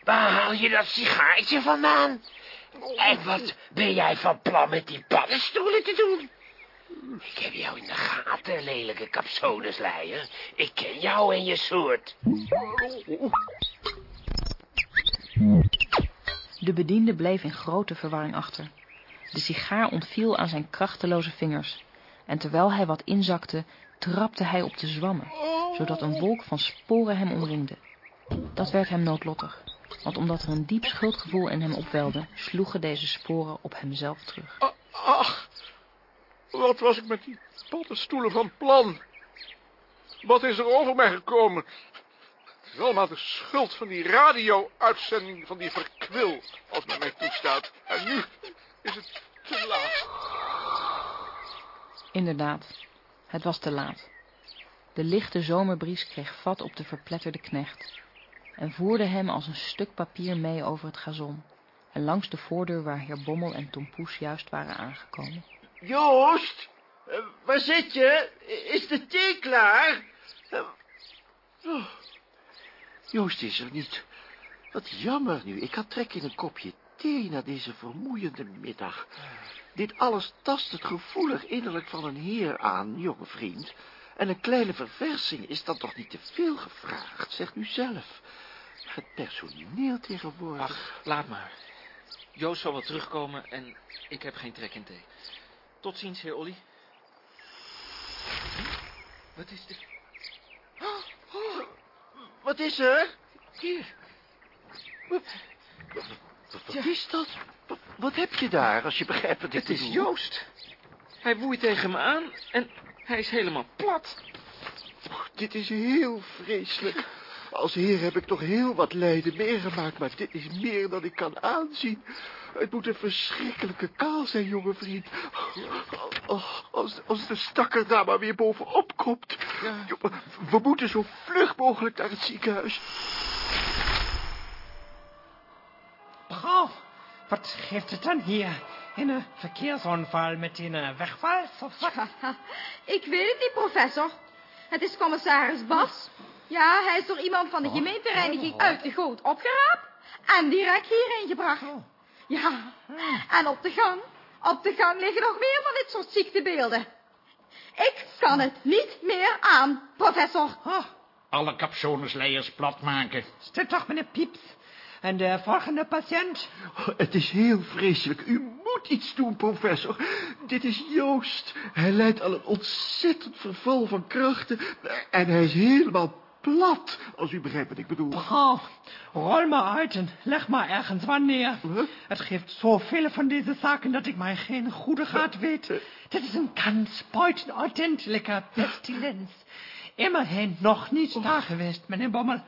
Waar haal je dat sigaartje vandaan? En wat ben jij van plan met die paddenstoelen te doen? Ik heb jou in de gaten, lelijke capsonesleier. Ik ken jou en je soort. De bediende bleef in grote verwarring achter. De sigaar ontviel aan zijn krachteloze vingers. En terwijl hij wat inzakte, trapte hij op de zwammen, zodat een wolk van sporen hem omringde. Dat werd hem noodlottig, want omdat er een diep schuldgevoel in hem opwelde, sloegen deze sporen op hemzelf terug. Ach, wat was ik met die paddenstoelen van plan? Wat is er over mij gekomen? Het is allemaal de schuld van die radio-uitzending van die verkwil, als men mij toestaat. En nu is het te laat. Inderdaad, het was te laat. De lichte zomerbries kreeg vat op de verpletterde knecht en voerde hem als een stuk papier mee over het gazon en langs de voordeur waar heer Bommel en Tom Poes juist waren aangekomen. Joost, eh, waar zit je? Is de thee klaar? Eh, oh, Joost is er niet. Wat jammer nu. Ik had trek in een kopje thee na deze vermoeiende middag. Dit alles tast het gevoelig innerlijk van een heer aan, jonge vriend. En een kleine verversing is dan toch niet te veel gevraagd, zeg nu zelf. Het personeel tegenwoordig... Ach, laat maar. Joost zal wel terugkomen en ik heb geen trek in thee. Tot ziens, heer Olly. Wat is dit? Wat is er? Hier. Wat, wat, wat is dat? Wat, wat heb je daar, als je begrijpt wat ik Het is bedoel? Joost. Hij woeit tegen me aan en hij is helemaal plat. Dit is heel vreselijk. Als heer heb ik toch heel wat lijden meegemaakt, maar dit is meer dan ik kan aanzien. Het moet een verschrikkelijke kaal zijn, jonge vriend. Oh, als, als de stakker daar maar weer bovenop komt. Jongen, We moeten zo vlug mogelijk naar het ziekenhuis. Mevrouw, wat geeft het dan hier? Een verkeersonval met een eh, wegval? Of wat? Ik weet het niet, professor. Het is commissaris Bas. Ja, hij is door iemand van de gemeentereiniging uit de goot opgeraapt en direct hierheen gebracht. Ja, en op de gang, op de gang liggen nog meer van dit soort ziektebeelden. Ik kan het niet meer aan, professor. Alle capsonesleiers plat maken. Stil toch, meneer Pieps. En de volgende patiënt? Het is heel vreselijk. U moet iets doen, professor. Dit is Joost. Hij lijdt al een ontzettend verval van krachten. En hij is helemaal plat, als u begrijpt wat ik bedoel. Mevrouw, rol maar uit en leg maar ergens wanneer. Het geeft zoveel van deze zaken dat ik mij geen goede gaat weet. Dit is een ganz buitenordentelijke pestilens. Immerhin nog niet daar geweest, meneer Bommel.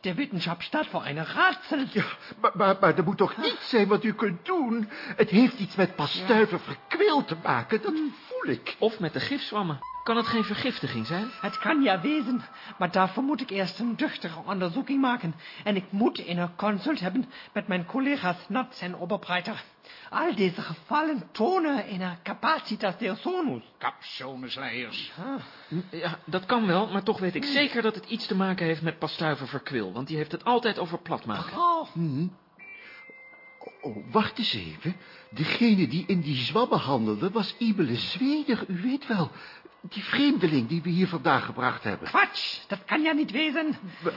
De wetenschap staat voor een raadsel. Ja, maar, maar, maar er moet toch niets zijn wat u kunt doen? Het heeft iets met pastuiven verkwil te maken, dat voel ik. Of met de gifzwammen. Kan het geen vergiftiging zijn? Het kan ja wezen, maar daarvoor moet ik eerst een duchtige onderzoeking maken. En ik moet een consult hebben met mijn collega's Nats en Oberbreiter. Al deze gevallen tonen een capacitas de sonus. Capsonesleiers. Ja, dat kan wel, maar toch weet ik zeker dat het iets te maken heeft met pastuivenverkwil. Want die heeft het altijd over plat maken. Oh. Hm. Oh, wacht eens even. Degene die in die zwammen handelde was Ibele Zweder, u weet wel. Die vreemdeling die we hier vandaag gebracht hebben. Quatsch, dat kan ja niet wezen.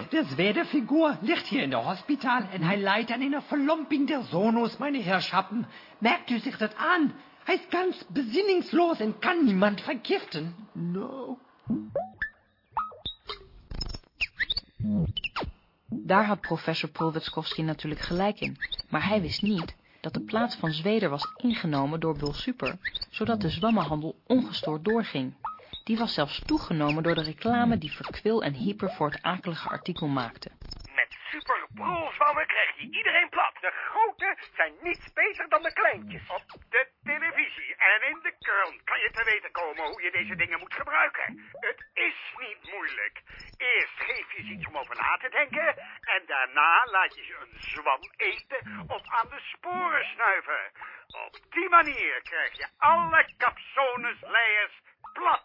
De Zwederfiguur ligt hier in de hospitaal en hij leidt aan een verlomping der Sonus, meine Herrschaften. Merkt u zich dat aan? Hij is ganz besinningslos en kan niemand vergiften. Nou. Daar had professor Prulwetskowski natuurlijk gelijk in, maar hij wist niet dat de plaats van Zweder was ingenomen door Bul Super, zodat de zwammenhandel ongestoord doorging. Die was zelfs toegenomen door de reclame die Verkwil en Hyper voor het akelige artikel maakte. Met superbrulzwammen krijg je iedereen plat. De grote zijn niets beter dan de kleintjes. Op de televisie en in de krant kan je te weten komen hoe je deze dingen moet gebruiken. Het is niet moeilijk. Eerst geef je ze iets om over na te denken en daarna laat je ze een zwam eten of aan de sporen snuiven. Op die manier krijg je alle capsonesleiers plat.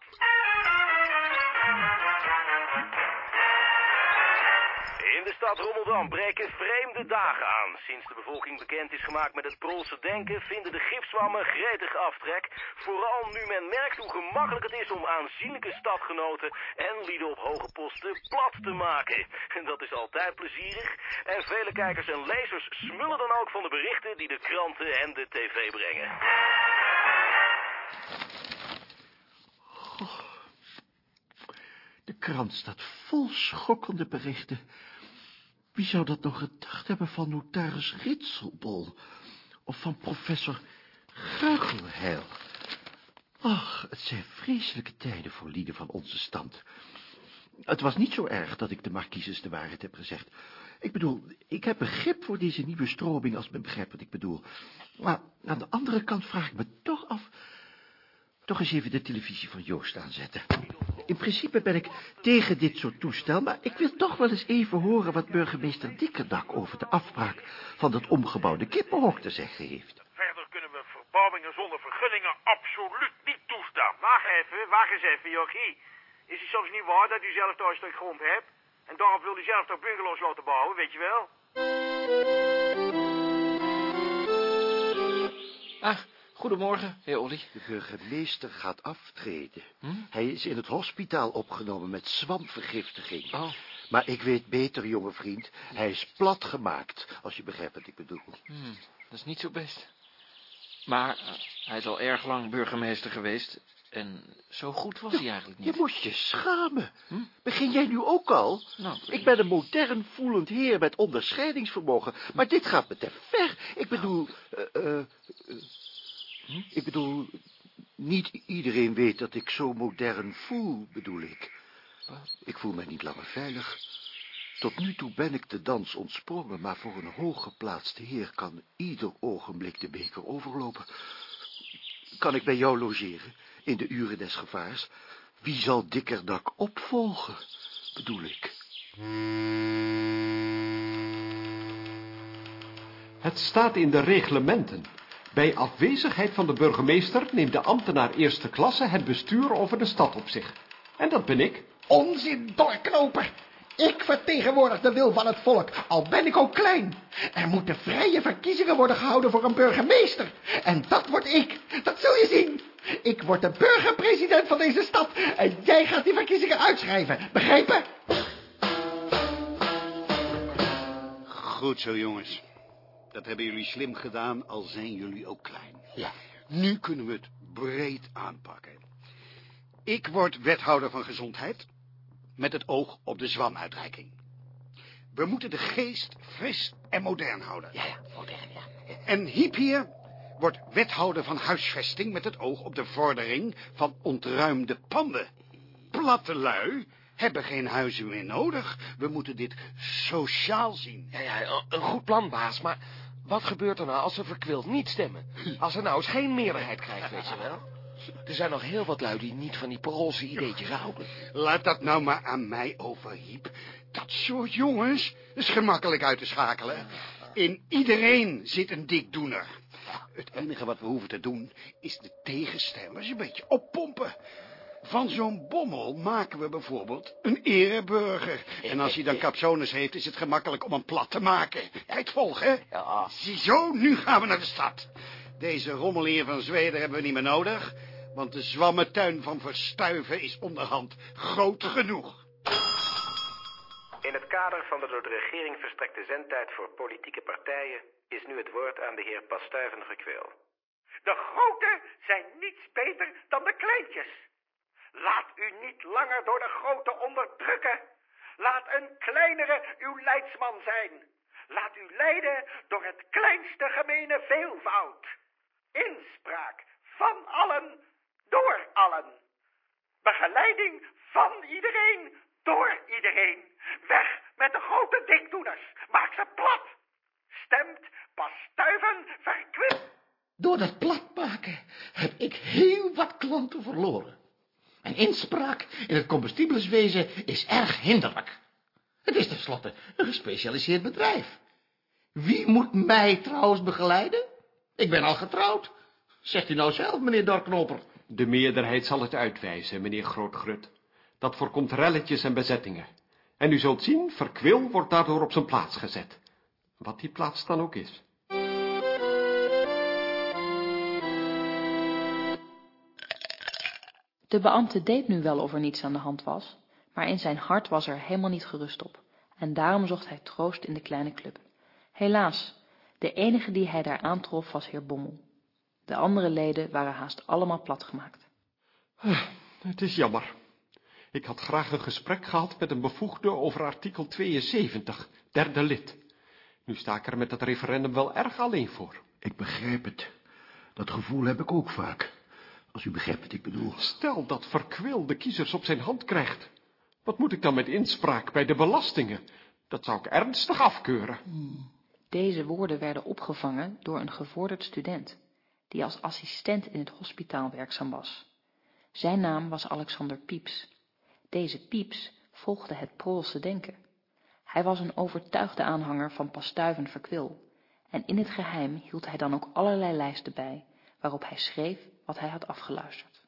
In de stad Rommeldam breken vreemde dagen aan. Sinds de bevolking bekend is gemaakt met het Prolse denken... vinden de gifzwammen gretig aftrek. Vooral nu men merkt hoe gemakkelijk het is om aanzienlijke stadgenoten... en lieden op hoge posten plat te maken. En dat is altijd plezierig. En vele kijkers en lezers smullen dan ook van de berichten... die de kranten en de tv brengen. Krant staat vol schokkende berichten. Wie zou dat nog gedacht hebben van notaris Ritselbol? Of van professor Guichelheil? Ach, het zijn vreselijke tijden voor lieden van onze stand. Het was niet zo erg dat ik de marquise de waarheid heb gezegd. Ik bedoel, ik heb begrip voor deze nieuwe stroming, als men begrijpt wat ik bedoel. Maar aan de andere kant vraag ik me toch af... Toch eens even de televisie van Joost aanzetten. In principe ben ik tegen dit soort toestel, maar ik wil toch wel eens even horen wat burgemeester Dikkerdak over de afbraak van dat omgebouwde kippenhok te zeggen heeft. Verder kunnen we verbouwingen zonder vergunningen absoluut niet toestaan. Wacht even, wacht eens even, Jochie. Is het soms niet waar dat u zelf thuis stuk grond hebt? En daarop wil u zelf toch bungalows laten bouwen, weet je wel? Ah, goedemorgen, heer Olly. De burgemeester gaat aftreden. Hij is in het hospitaal opgenomen met zwampvergiftiging. Oh. Maar ik weet beter, jonge vriend. Hij is plat gemaakt, als je begrijpt wat ik bedoel. Hmm, dat is niet zo best. Maar eh, hij is al erg lang burgemeester geweest. En zo goed was hij eigenlijk niet. Je moest je schamen. Begin jij nu ook al? Nou, ik ben een modern voelend heer met onderscheidingsvermogen. Maar dit gaat me te ver. Ik bedoel... eh, eh, eh, Ik bedoel... Niet iedereen weet dat ik zo modern voel, bedoel ik. Ik voel mij niet langer veilig. Tot nu toe ben ik de dans ontsprongen, maar voor een hooggeplaatste heer kan ieder ogenblik de beker overlopen. Kan ik bij jou logeren, in de uren des gevaars? Wie zal Dikkerdak opvolgen, bedoel ik? Het staat in de reglementen. Bij afwezigheid van de burgemeester neemt de ambtenaar eerste klasse het bestuur over de stad op zich. En dat ben ik. Onzin, doorknoper. Ik vertegenwoordig de wil van het volk, al ben ik ook klein. Er moeten vrije verkiezingen worden gehouden voor een burgemeester. En dat word ik. Dat zul je zien. Ik word de burgerpresident van deze stad. En jij gaat die verkiezingen uitschrijven. Begrepen? Goed zo, jongens. Dat hebben jullie slim gedaan, al zijn jullie ook klein. Ja. Nu kunnen we het breed aanpakken. Ik word wethouder van gezondheid, met het oog op de zwamuitreiking. We moeten de geest fris en modern houden. Ja, ja, modern, ja. En Hiep hier wordt wethouder van huisvesting met het oog op de vordering van ontruimde panden. Platte lui hebben geen huizen meer nodig. We moeten dit sociaal zien. Ja, ja, een goed plan, baas, maar wat gebeurt er nou als ze verkwild niet stemmen? Als er nou eens geen meerderheid krijgt, weet je wel? Er zijn nog heel wat lui die niet van die paroolse ideetjes houden. Laat dat nou maar aan mij over, Hiep. Dat soort jongens is gemakkelijk uit te schakelen. In iedereen zit een dikdoener. Het enige wat we hoeven te doen, is de tegenstemmers een beetje oppompen. Van zo'n bommel maken we bijvoorbeeld een ereburger. En als hij dan capsones heeft, is het gemakkelijk om hem plat te maken. Het volgen? Ja. Ziezo, nu gaan we naar de stad. Deze rommel hier van Zweden hebben we niet meer nodig, want de zwammentuin van Verstuiven is onderhand groot genoeg. In het kader van de door de regering verstrekte zendtijd voor politieke partijen is nu het woord aan de heer Pastuiven gekweel. De grote zijn niets beter dan de kleintjes. Laat u niet langer door de grote onderdrukken. Laat een kleinere uw leidsman zijn. Laat u leiden door het kleinste gemene veelvoud. Inspraak van allen, door allen. Begeleiding van iedereen, door iedereen. Weg met de grote dikdoeners. Maak ze plat. Stemt pas stuiven verkwist. Door dat platmaken heb ik heel wat klanten verloren. Mijn inspraak in het combustibleswezen is erg hinderlijk. Het is tenslotte een gespecialiseerd bedrijf. Wie moet mij trouwens begeleiden? Ik ben al getrouwd. Zegt u nou zelf, meneer Dorknoper. De meerderheid zal het uitwijzen, meneer Grootgrut. Dat voorkomt relletjes en bezettingen. En u zult zien, Verkwil wordt daardoor op zijn plaats gezet. Wat die plaats dan ook is. De beambte deed nu wel of er niets aan de hand was, maar in zijn hart was er helemaal niet gerust op, en daarom zocht hij troost in de kleine club. Helaas, de enige die hij daar aantrof was heer Bommel. De andere leden waren haast allemaal platgemaakt. Het is jammer. Ik had graag een gesprek gehad met een bevoegde over artikel 72, derde lid. Nu sta ik er met dat referendum wel erg alleen voor. Ik begrijp het. Dat gevoel heb ik ook vaak. Als u begrijpt wat ik bedoel. Stel dat Verkwil de kiezers op zijn hand krijgt. Wat moet ik dan met inspraak bij de belastingen? Dat zou ik ernstig afkeuren. Deze woorden werden opgevangen door een gevorderd student, die als assistent in het hospitaal werkzaam was. Zijn naam was Alexander Pieps. Deze Pieps volgde het Poolse denken. Hij was een overtuigde aanhanger van Pastuiven Verkwil, en in het geheim hield hij dan ook allerlei lijsten bij, waarop hij schreef wat hij had afgeluisterd.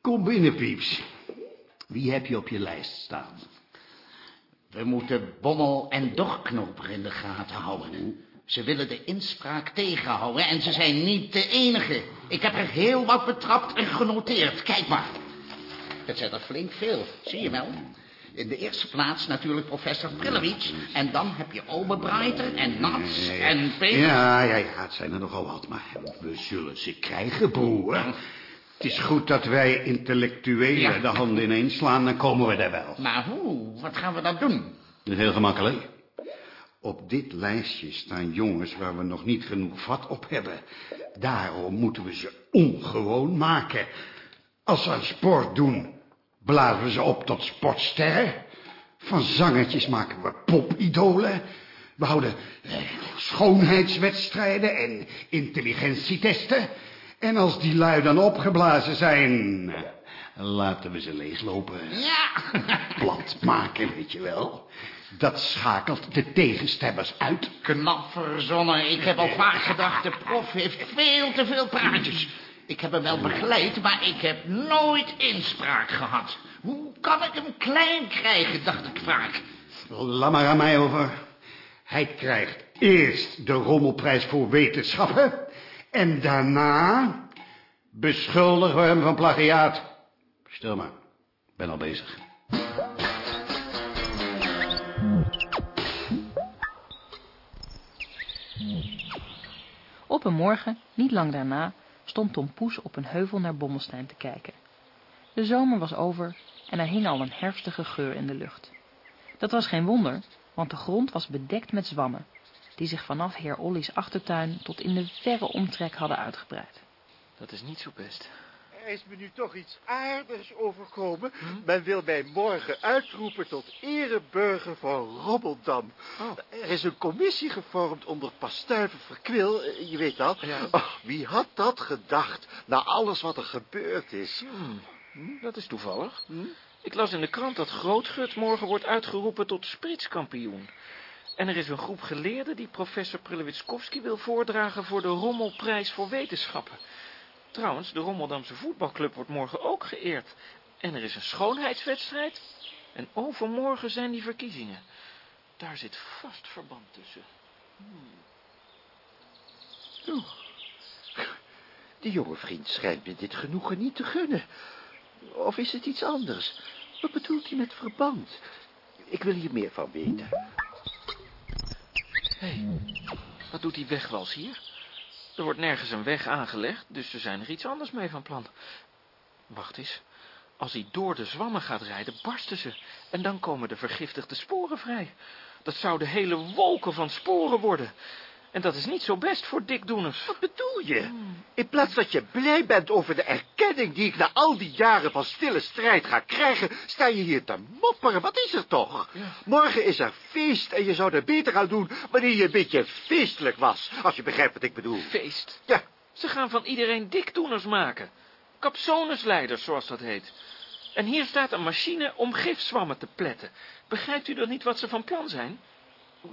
Kom binnen, Pieps. Wie heb je op je lijst staan? We moeten Bommel en Dorknoper in de gaten houden. Ze willen de inspraak tegenhouden en ze zijn niet de enige. Ik heb er heel wat betrapt en genoteerd. Kijk maar. Het zijn er flink veel, zie je wel. In de eerste plaats natuurlijk professor Prillewitz. En dan heb je Oberbreiter en Nats en Peter. Ja, ja, ja, het zijn er nogal wat, maar we zullen ze krijgen, broer. Het is goed dat wij intellectuelen de handen ineens slaan, dan komen we daar wel. Maar hoe? Wat gaan we dan doen? Dat is heel gemakkelijk. Op dit lijstje staan jongens waar we nog niet genoeg vat op hebben. Daarom moeten we ze ongewoon maken. Als ze aan sport doen, blazen we ze op tot sportsterren. Van zangertjes maken we popidolen. We houden eh, schoonheidswedstrijden en intelligentietesten. En als die lui dan opgeblazen zijn, eh, laten we ze leeglopen. Ja. Plat maken, weet je wel. Dat schakelt de tegenstemmers uit. Knap verzonnen. Ik heb al vaak gedacht, de prof heeft veel te veel praatjes. Ik heb hem wel begeleid, maar ik heb nooit inspraak gehad. Hoe kan ik hem klein krijgen, dacht ik vaak. Laat maar aan mij over. Hij krijgt eerst de rommelprijs voor wetenschappen. En daarna beschuldigen we hem van plagiaat. Stil maar, ik ben al bezig. Op een morgen, niet lang daarna, stond Tom Poes op een heuvel naar Bommelstein te kijken. De zomer was over en er hing al een herfstige geur in de lucht. Dat was geen wonder, want de grond was bedekt met zwammen, die zich vanaf heer Olly's achtertuin tot in de verre omtrek hadden uitgebreid. Dat is niet zo best. Er is me nu toch iets aardigs overkomen. Men wil mij morgen uitroepen tot ereburger van Robbeldam. Er is een commissie gevormd onder Pastuiven Verkwil, eh, je weet dat. Och, wie had dat gedacht, na alles wat er gebeurd is? Hm, Dat is toevallig. Ik las in de krant dat Grootgut morgen wordt uitgeroepen tot spritskampioen. En er is een groep geleerden die professor Prillewitskowski wil voordragen voor de Rommelprijs voor Wetenschappen. Trouwens, de Rommeldamse voetbalclub wordt morgen ook geëerd. En er is een schoonheidswedstrijd. En overmorgen zijn die verkiezingen. Daar zit vast verband tussen. Oeh. Die jonge vriend schijnt me dit genoegen niet te gunnen. Of is het iets anders? Wat bedoelt hij met verband? Ik wil hier meer van weten. Hé, wat doet die wegwals hier? Er wordt nergens een weg aangelegd, dus ze zijn er iets anders mee van plan. Wacht eens. Als hij door de zwammen gaat rijden, barsten ze. En dan komen de vergiftigde sporen vrij. Dat zouden hele wolken van sporen worden. En dat is niet zo best voor dikdoeners. Wat bedoel je? In plaats dat je blij bent over de erkenning die ik na al die jaren van stille strijd ga krijgen, sta je hier te mopperen. Wat is er toch? Morgen is er feest en je zou er beter aan doen wanneer je een beetje feestelijk was. Als je begrijpt wat ik bedoel. Feest? Ja. Ze gaan van iedereen dikdoeners maken. Capsonesleiders, zoals dat heet. En hier staat een machine om gifzwammen te pletten. Begrijpt u dan niet wat ze van plan zijn?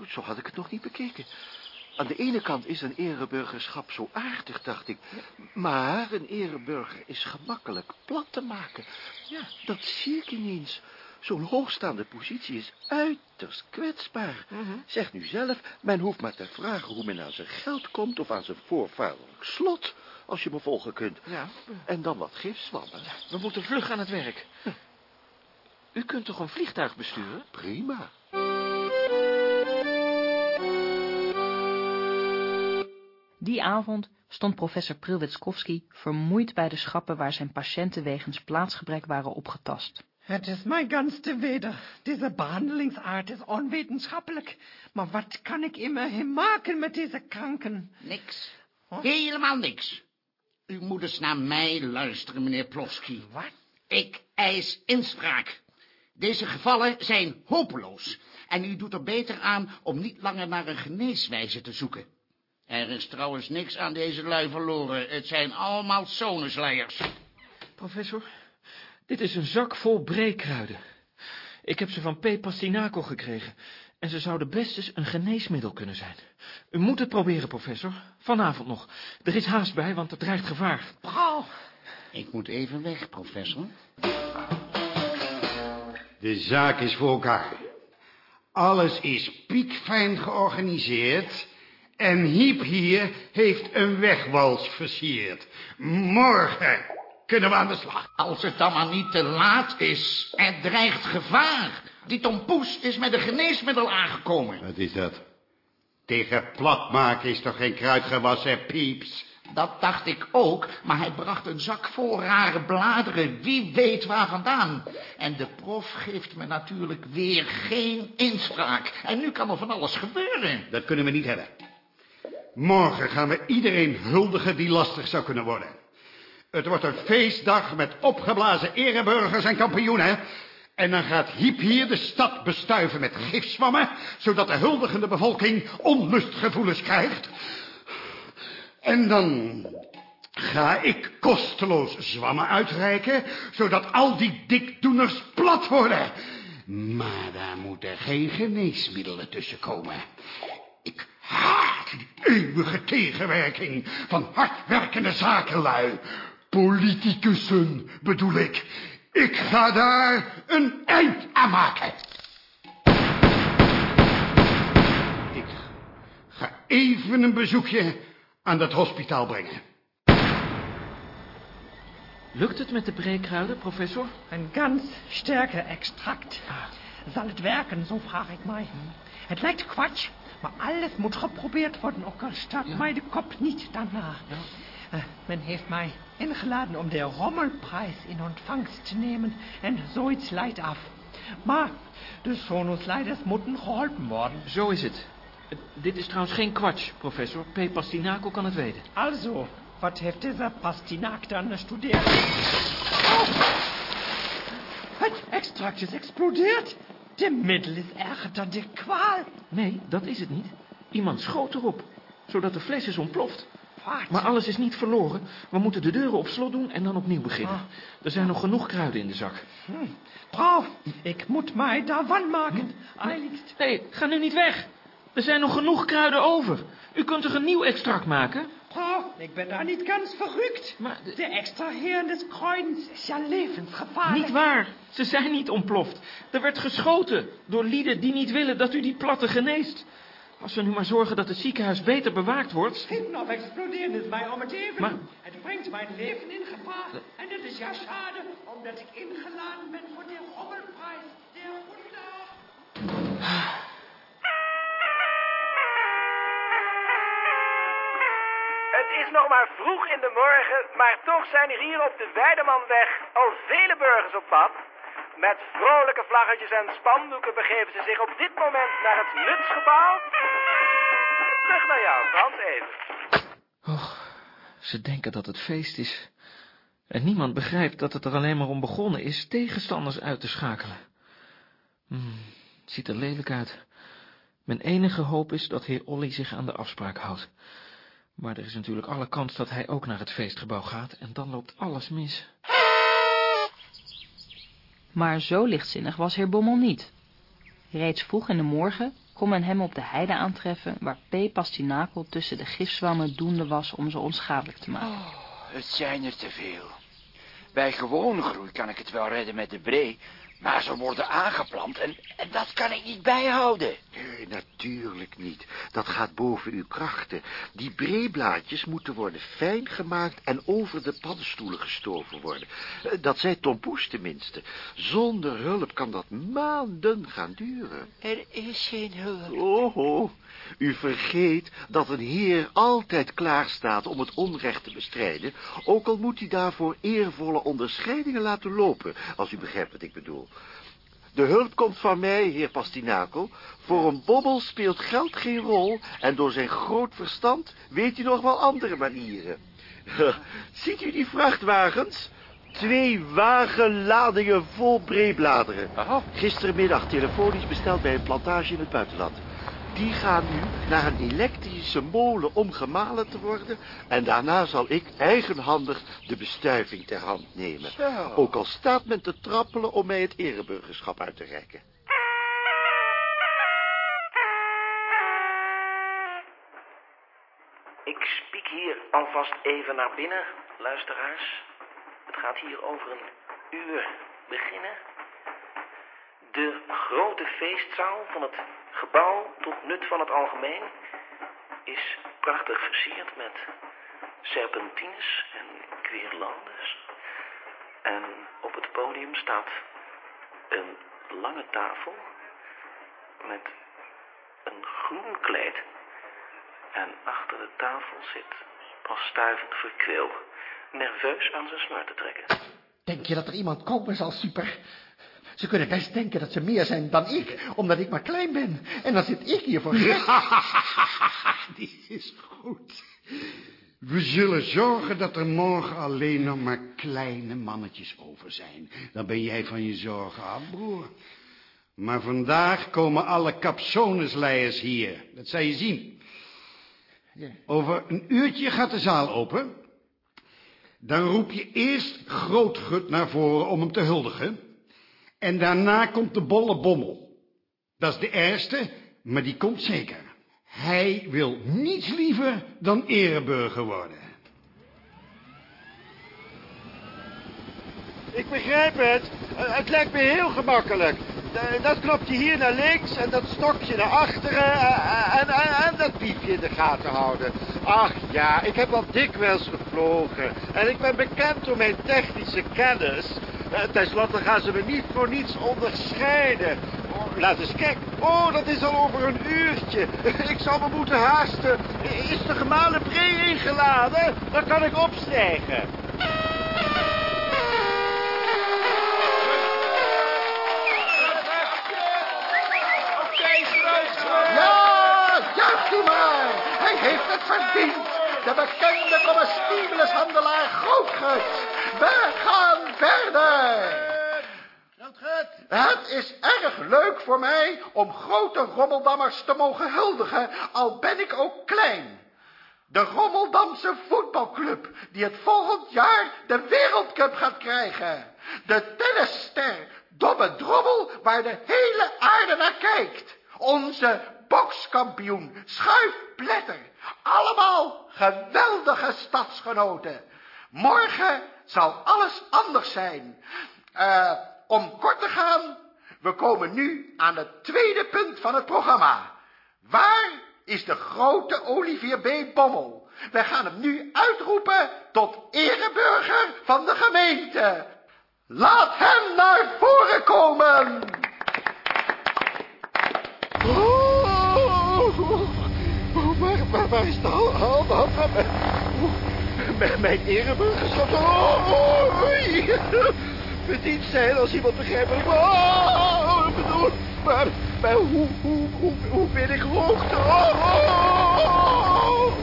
Zo had ik het nog niet bekeken. Aan de ene kant is een ereburgerschap zo aardig, dacht ik. Maar een ereburger is gemakkelijk plat te maken. Ja, dat zie ik ineens. Zo'n hoogstaande positie is uiterst kwetsbaar. Zeg nu zelf, men hoeft maar te vragen hoe men aan zijn geld komt... of aan zijn voorvaderlijk slot, als je me volgen kunt. Ja. En dan wat gifzwammen. We moeten vlug aan het werk. U kunt toch een vliegtuig besturen? Prima. Die avond stond professor Prilwitskowski vermoeid bij de schappen waar zijn patiënten wegens plaatsgebrek waren opgetast. Het is mij ganz te weder. Deze behandelingsaard is onwetenschappelijk. Maar wat kan ik immerhin maken met deze kranken? Niks. Helemaal niks. U moet eens naar mij luisteren, meneer Plofsky. Wat? Ik eis inspraak. Deze gevallen zijn hopeloos. En u doet er beter aan om niet langer naar een geneeswijze te zoeken. Er is trouwens niks aan deze lui verloren. Het zijn allemaal zonnesleiers. Professor, dit is een zak vol breekruiden. Ik heb ze van P. Pastinaco gekregen. En ze zouden best eens een geneesmiddel kunnen zijn. U moet het proberen, professor. Vanavond nog. Er is haast bij, want er dreigt gevaar. Paul! Ik moet even weg, professor. De zaak is voor elkaar. Alles is piekfijn georganiseerd. En Hiep hier heeft een wegwals versierd. Morgen kunnen we aan de slag. Als het dan maar niet te laat is. Er dreigt gevaar. Die Tom Poes is met een geneesmiddel aangekomen. Wat is dat? Tegen platmaken is toch geen kruidgewas, hè, pieps? Dat dacht ik ook, maar hij bracht een zak vol rare bladeren. Wie weet waar vandaan. En de prof geeft me natuurlijk weer geen inspraak. En nu kan er van alles gebeuren. Dat kunnen we niet hebben. Morgen gaan we iedereen huldigen die lastig zou kunnen worden. Het wordt een feestdag met opgeblazen ereburgers en kampioenen. En dan gaat Hiep hier de stad bestuiven met gifzwammen... zodat de huldigende bevolking onlustgevoelens krijgt. En dan ga ik kosteloos zwammen uitreiken... zodat al die dikdoeners plat worden. Maar daar moeten geen geneesmiddelen tussen komen. Ik haat die eeuwige tegenwerking van hardwerkende zakenlui. Politicussen bedoel ik. Ik ga daar een eind aan maken. Ik ga even een bezoekje aan dat hospitaal brengen. Lukt het met de breekruiden, professor? Een ganz sterke extract. Zal het werken, zo vraag ik mij. Het lijkt kwatsch, maar alles moet geprobeerd worden, ook al staat mij de kop niet daarna. Uh, men heeft mij ingeladen om de Rommelprijs in ontvangst te nemen en zoiets leidt af. Maar de sonusleiders moeten geholpen worden. Zo is het. Uh, dit is trouwens geen kwatsch, professor. P. Pastinaco kan het weten. Also, wat heeft deze Pastinaak dan gestudeerd? Oh! Het extract is explodeerd. De middel is erger dan de kwaal. Nee, dat is het niet. Iemand schoot erop, zodat de fles is ontploft. Wat? Maar alles is niet verloren. We moeten de deuren op slot doen en dan opnieuw beginnen. Ah. Er zijn nog genoeg kruiden in de zak. Hm. Vrouw, ik moet mij daarvan maken. Eiligst. Nee, ga nu niet weg. Er zijn nog genoeg kruiden over. U kunt er een nieuw extract maken. Vrouw, ik ben daar niet ganz verrukt. Maar de... extraheren des kruidens is ja levensgevaarlijk. Niet waar. Ze zijn niet ontploft. Er werd geschoten door lieden die niet willen dat u die platte geneest. Als we nu maar zorgen dat het ziekenhuis beter bewaakt wordt... Schieten of exploderen is mij om het even. Maar... Het brengt mijn leven in gevaar. En het is ja schade, omdat ik ingeladen ben voor de Rommelprijs. De Wunder. Is nog maar vroeg in de morgen, maar toch zijn er hier op de Weidemanweg al vele burgers op pad. Met vrolijke vlaggetjes en spandoeken begeven ze zich op dit moment naar het Nutsgebouw. Terug naar jou, Frans, even. Och, ze denken dat het feest is. En niemand begrijpt dat het er alleen maar om begonnen is tegenstanders uit te schakelen. Hmm, ziet er lelijk uit. Mijn enige hoop is dat heer Olly zich aan de afspraak houdt. Maar er is natuurlijk alle kans dat hij ook naar het feestgebouw gaat en dan loopt alles mis. Maar zo lichtzinnig was heer Bommel niet. Reeds vroeg in de morgen kon men hem op de heide aantreffen, waar P. Pastinakel tussen de gifzwammen doende was om ze onschadelijk te maken. Oh, het zijn er te veel. Bij gewone groei kan ik het wel redden met de bree, Maar ze worden aangeplant en, en dat kan ik niet bijhouden. Nee, natuurlijk niet. Dat gaat boven uw krachten. Die breeblaadjes moeten worden fijn gemaakt en over de paddenstoelen gestoven worden. Eh, Dat zei Tom Poes tenminste. Zonder hulp kan dat maanden gaan duren. Er is geen hulp. Oh, oh. U vergeet dat een heer altijd klaar staat om het onrecht te bestrijden, ook al moet hij daarvoor eervolle onderscheidingen laten lopen, als u begrijpt wat ik bedoel. De hulp komt van mij, heer Pastinakel. Voor een bobbel speelt geld geen rol en door zijn groot verstand weet hij nog wel andere manieren. Ziet u die vrachtwagens? Twee wagenladingen vol breebladeren. Gistermiddag telefonisch besteld bij een plantage in het buitenland. Die gaan nu naar een elektrische molen om gemalen te worden... en daarna zal ik eigenhandig de bestuiving ter hand nemen. Zo. Ook al staat men te trappelen om mij het ereburgerschap uit te reiken. Ik spiek hier alvast even naar binnen, luisteraars. Het gaat hier over een uur beginnen. De grote feestzaal van het gebouw tot nut van het algemeen is prachtig versierd met serpentines en guirlandes. En op het podium staat een lange tafel met een groen kleed. En achter de tafel zit pastuivend verkwil, nerveus aan zijn snor te trekken. Denk je dat er iemand komen zal, super? Ze kunnen best denken dat ze meer zijn dan ik, omdat ik maar klein ben. En dan zit ik hier voor gek. Die is goed. We zullen zorgen dat er morgen alleen nog maar kleine mannetjes over zijn. Dan ben jij van je zorgen af, broer. Maar vandaag komen alle capsonesleiers hier. Dat zal je zien. Over een uurtje gaat de zaal open. Dan roep je eerst Grootgut naar voren om hem te huldigen. En daarna komt de bolle bommel. Dat is de ergste, maar die komt zeker. Hij wil niets liever dan ereburger worden. Ik begrijp het. Eh, Het lijkt me heel gemakkelijk. Eh, Dat knopje hier naar links en dat stokje naar achteren eh, en, en, en dat piepje in de gaten houden. Ach ja, ik heb al dikwijls gevlogen en ik ben bekend door mijn technische kennis. Eh, Ten slotte gaan ze me niet voor niets onderscheiden. Oh, Laat eens kijken. Oh, dat is al over een uurtje. Ik zal me moeten haasten. Is de gemalen bree ingeladen? Dan kan ik opstijgen. Hij heeft het verdiend. De bekende comestibleshandelaar Grootgut. We gaan verder. Het is erg leuk voor mij om grote rommeldammers te mogen huldigen, al ben ik ook klein. De Rommeldamse voetbalclub, die het volgend jaar de wereldcup gaat krijgen. De tennisster Dobbe Drommel, waar de hele aarde naar kijkt. Onze bokskampioen Schuif Pletter. Allemaal geweldige stadsgenoten. Morgen zal alles anders zijn. Eh, om kort te gaan, we komen nu aan het tweede punt van het programma. Waar is de grote Olivier B. Bommel? Wij gaan hem nu uitroepen tot ereburger van de gemeente. Laat hem naar voren komen! Oh, is de hand mijn, ereburgerschap? Oh, oh, oei. Verdiend zijn als iemand ik oh, ik bedoel. Maar, maar hoe, hoe, hoe, hoe ben ik hoogte? Oh, oh, oh.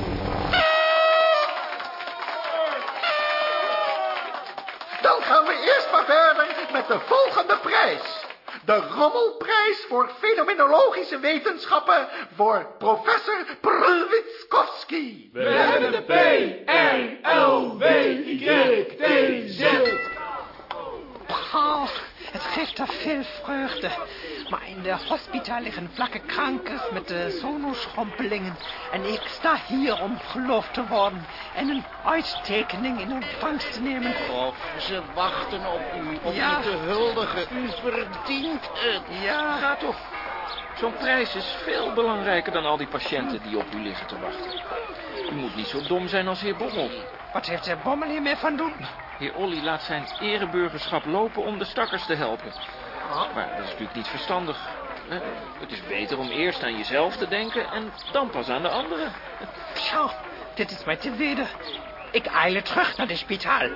Dan gaan we eerst maar verder met de volgende prijs. De Rommelprijs voor fenomenologische wetenschappen voor professor Prlwitskowski. We hebben de P-R-L-W-Y-T-Z. Oh, het geeft er veel vreugde. Maar in de hospitaal liggen vlakke krankers met de zonoschrompelingen. En ik sta hier om geloofd te worden en een uittekening in ontvangst te nemen. Of ze wachten op u om Ja. u te huldigen. U verdient het. Ja. Ga toch. Zo'n prijs is veel belangrijker dan al die patiënten die op u liggen te wachten. U moet niet zo dom zijn als heer Bommel. Wat heeft de Bommel hiermee van doen? Heer Olly laat zijn ereburgerschap lopen om de stakkers te helpen. Maar dat is natuurlijk niet verstandig. Het is beter om eerst aan jezelf te denken en dan pas aan de anderen. Tja, dit is mij te weder. Ik eile terug naar de spitaal.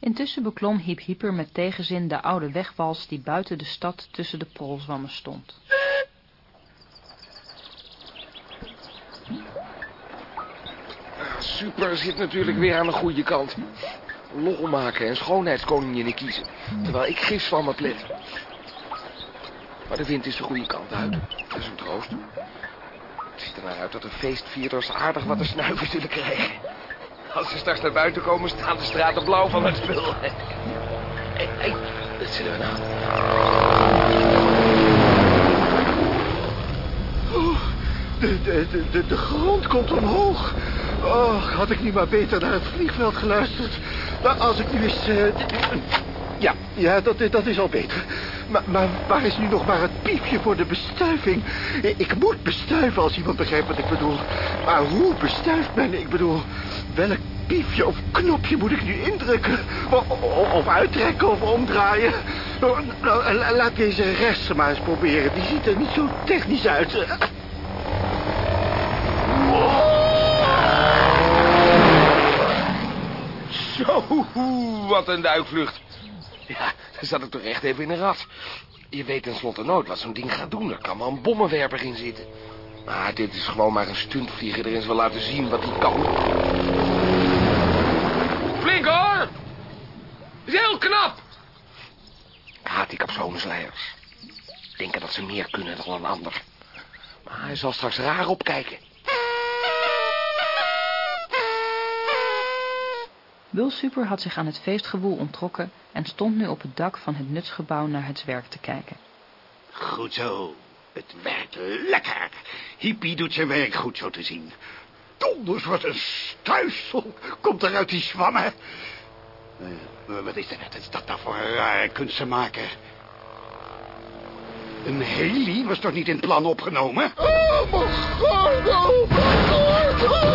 Intussen beklom Hiep Hieper met tegenzin de oude wegwals die buiten de stad tussen de prolzwammen stond. Super zit natuurlijk weer aan de goede kant. Lol maken en schoonheidskoninginnen kiezen. Terwijl ik gifs van me plet. Maar de wind is de goede kant uit. Dat is een troost. Het ziet er naar uit dat de feestvierders aardig wat te snuiven zullen krijgen. Als ze straks naar buiten komen, staan de straten blauw van het spul. Hé, hé, dat zullen we nou. De, de, de, de grond komt omhoog. Oh, had ik niet maar beter naar het vliegveld geluisterd. Nou, als ik nu eens... eh, ja, ja dat, dat is al beter. Maar, maar waar is nu nog maar het piepje voor de bestuiving? Ik moet bestuiven als iemand begrijpt wat ik bedoel. Maar hoe bestuift men? Ik bedoel, welk piepje of knopje moet ik nu indrukken? Of, of, uittrekken of omdraaien? Nou, la- laat deze rechts maar eens proberen. Die ziet er niet zo technisch uit. Zo, wat een duikvlucht. Ja, daar zat ik toch echt even in een rat. Je weet tenslotte nooit wat zo'n ding gaat doen. Er kan wel een bommenwerper in zitten. Maar dit is gewoon maar een stuntvlieger erin wil laten zien wat hij kan. Flink hoor! Is heel knap! Haat die capsonensleiders. Denken dat ze meer kunnen dan een ander. Maar hij zal straks raar opkijken. Wil Super had zich aan het feestgewoel onttrokken en stond nu op het dak van het nutsgebouw naar het werk te kijken. Goed zo. Het werkt lekker. Hippie doet zijn werk goed zo te zien. Donders, wat een stuisel komt er uit die zwammen. Eh, wat is dat, wat is dat nou voor een rare kunstenmaker? Een heli was toch niet in het plan opgenomen? Oh, mijn gordel, mijn gordel.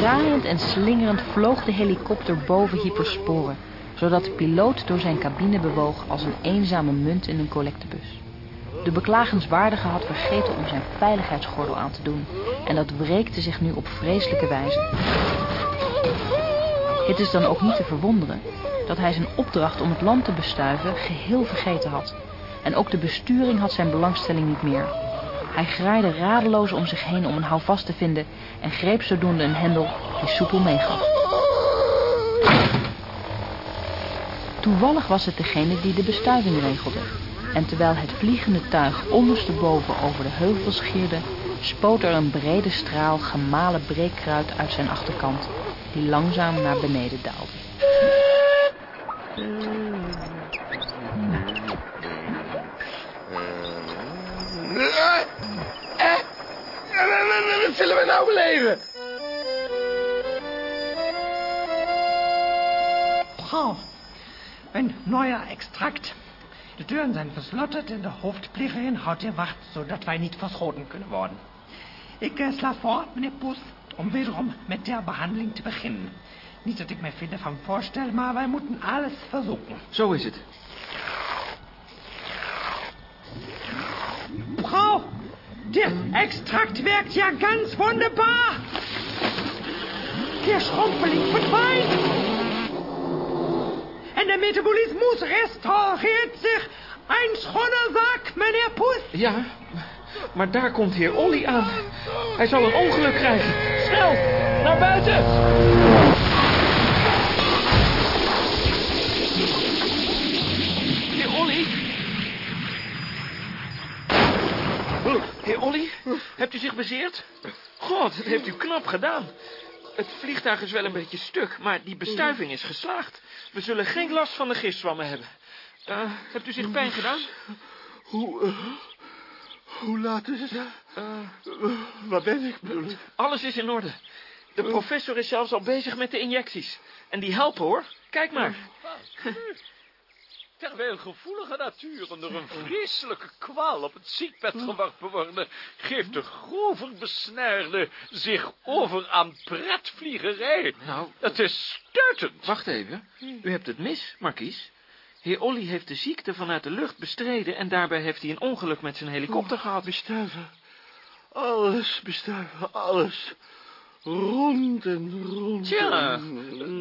Draaiend en slingerend vloog de helikopter boven Hypersporen, zodat de piloot door zijn cabine bewoog als een eenzame munt in een collectebus. De beklagenswaardige had vergeten om zijn veiligheidsgordel aan te doen en dat wreekte zich nu op vreselijke wijze. Het is dan ook niet te verwonderen dat hij zijn opdracht om het land te bestuiven geheel vergeten had. En ook de besturing had zijn belangstelling niet meer. Hij graaide radeloos om zich heen om een houvast te vinden en greep zodoende een hendel die soepel meegaf. Toevallig was het degene die de bestuiving regelde. En terwijl het vliegende tuig ondersteboven over de heuvels gierde, spoot er een brede straal gemalen breekkruid uit zijn achterkant, die langzaam naar beneden daalde. Eh, Wat zullen we nou beleven? Frau, ein neuer Extrakt. De deuren zijn verslotterd en de hoofdplegerin houdt de wacht, zodat wij niet verschoten kunnen worden. Ik eh, sla voor, meneer Poes, om wederom met der behandeling te beginnen. Niet dat ik mij veel ervan voorstel, maar wij moeten alles versuchen. Zo is het. Der Extrakt werkt ja ganz wunderbar. Der Schrumpeling verdwijnt. En de metabolismus restaureert zich. Een schone zaak, meneer Poes. Ja, maar daar komt heer Olly aan. Hij zal een ongeluk krijgen. Snel, naar buiten! Hebt u zich bezeerd? God, dat heeft u knap gedaan. Het vliegtuig is wel een beetje stuk, maar die bestuiving is geslaagd. We zullen geen last van de gifzwammen hebben. Uh, hebt u zich pijn gedaan? Hoe, uh, hoe laat is het? Uh, waar ben ik, bedoel? Alles is in orde. De professor is zelfs al bezig met de injecties. En die helpen, hoor. Kijk maar. Terwijl gevoelige naturen door een vreselijke kwaal op het ziekbed geworpen worden, geeft de grover besnaarde zich over aan pretvliegerij. Nou, het is stuitend. Wacht even. U hebt het mis, Markies. Heer Olly heeft de ziekte vanuit de lucht bestreden en daarbij heeft hij een ongeluk met zijn helikopter gehad. Bestuiven. Alles bestuiven, alles. Rond en rond. Tja,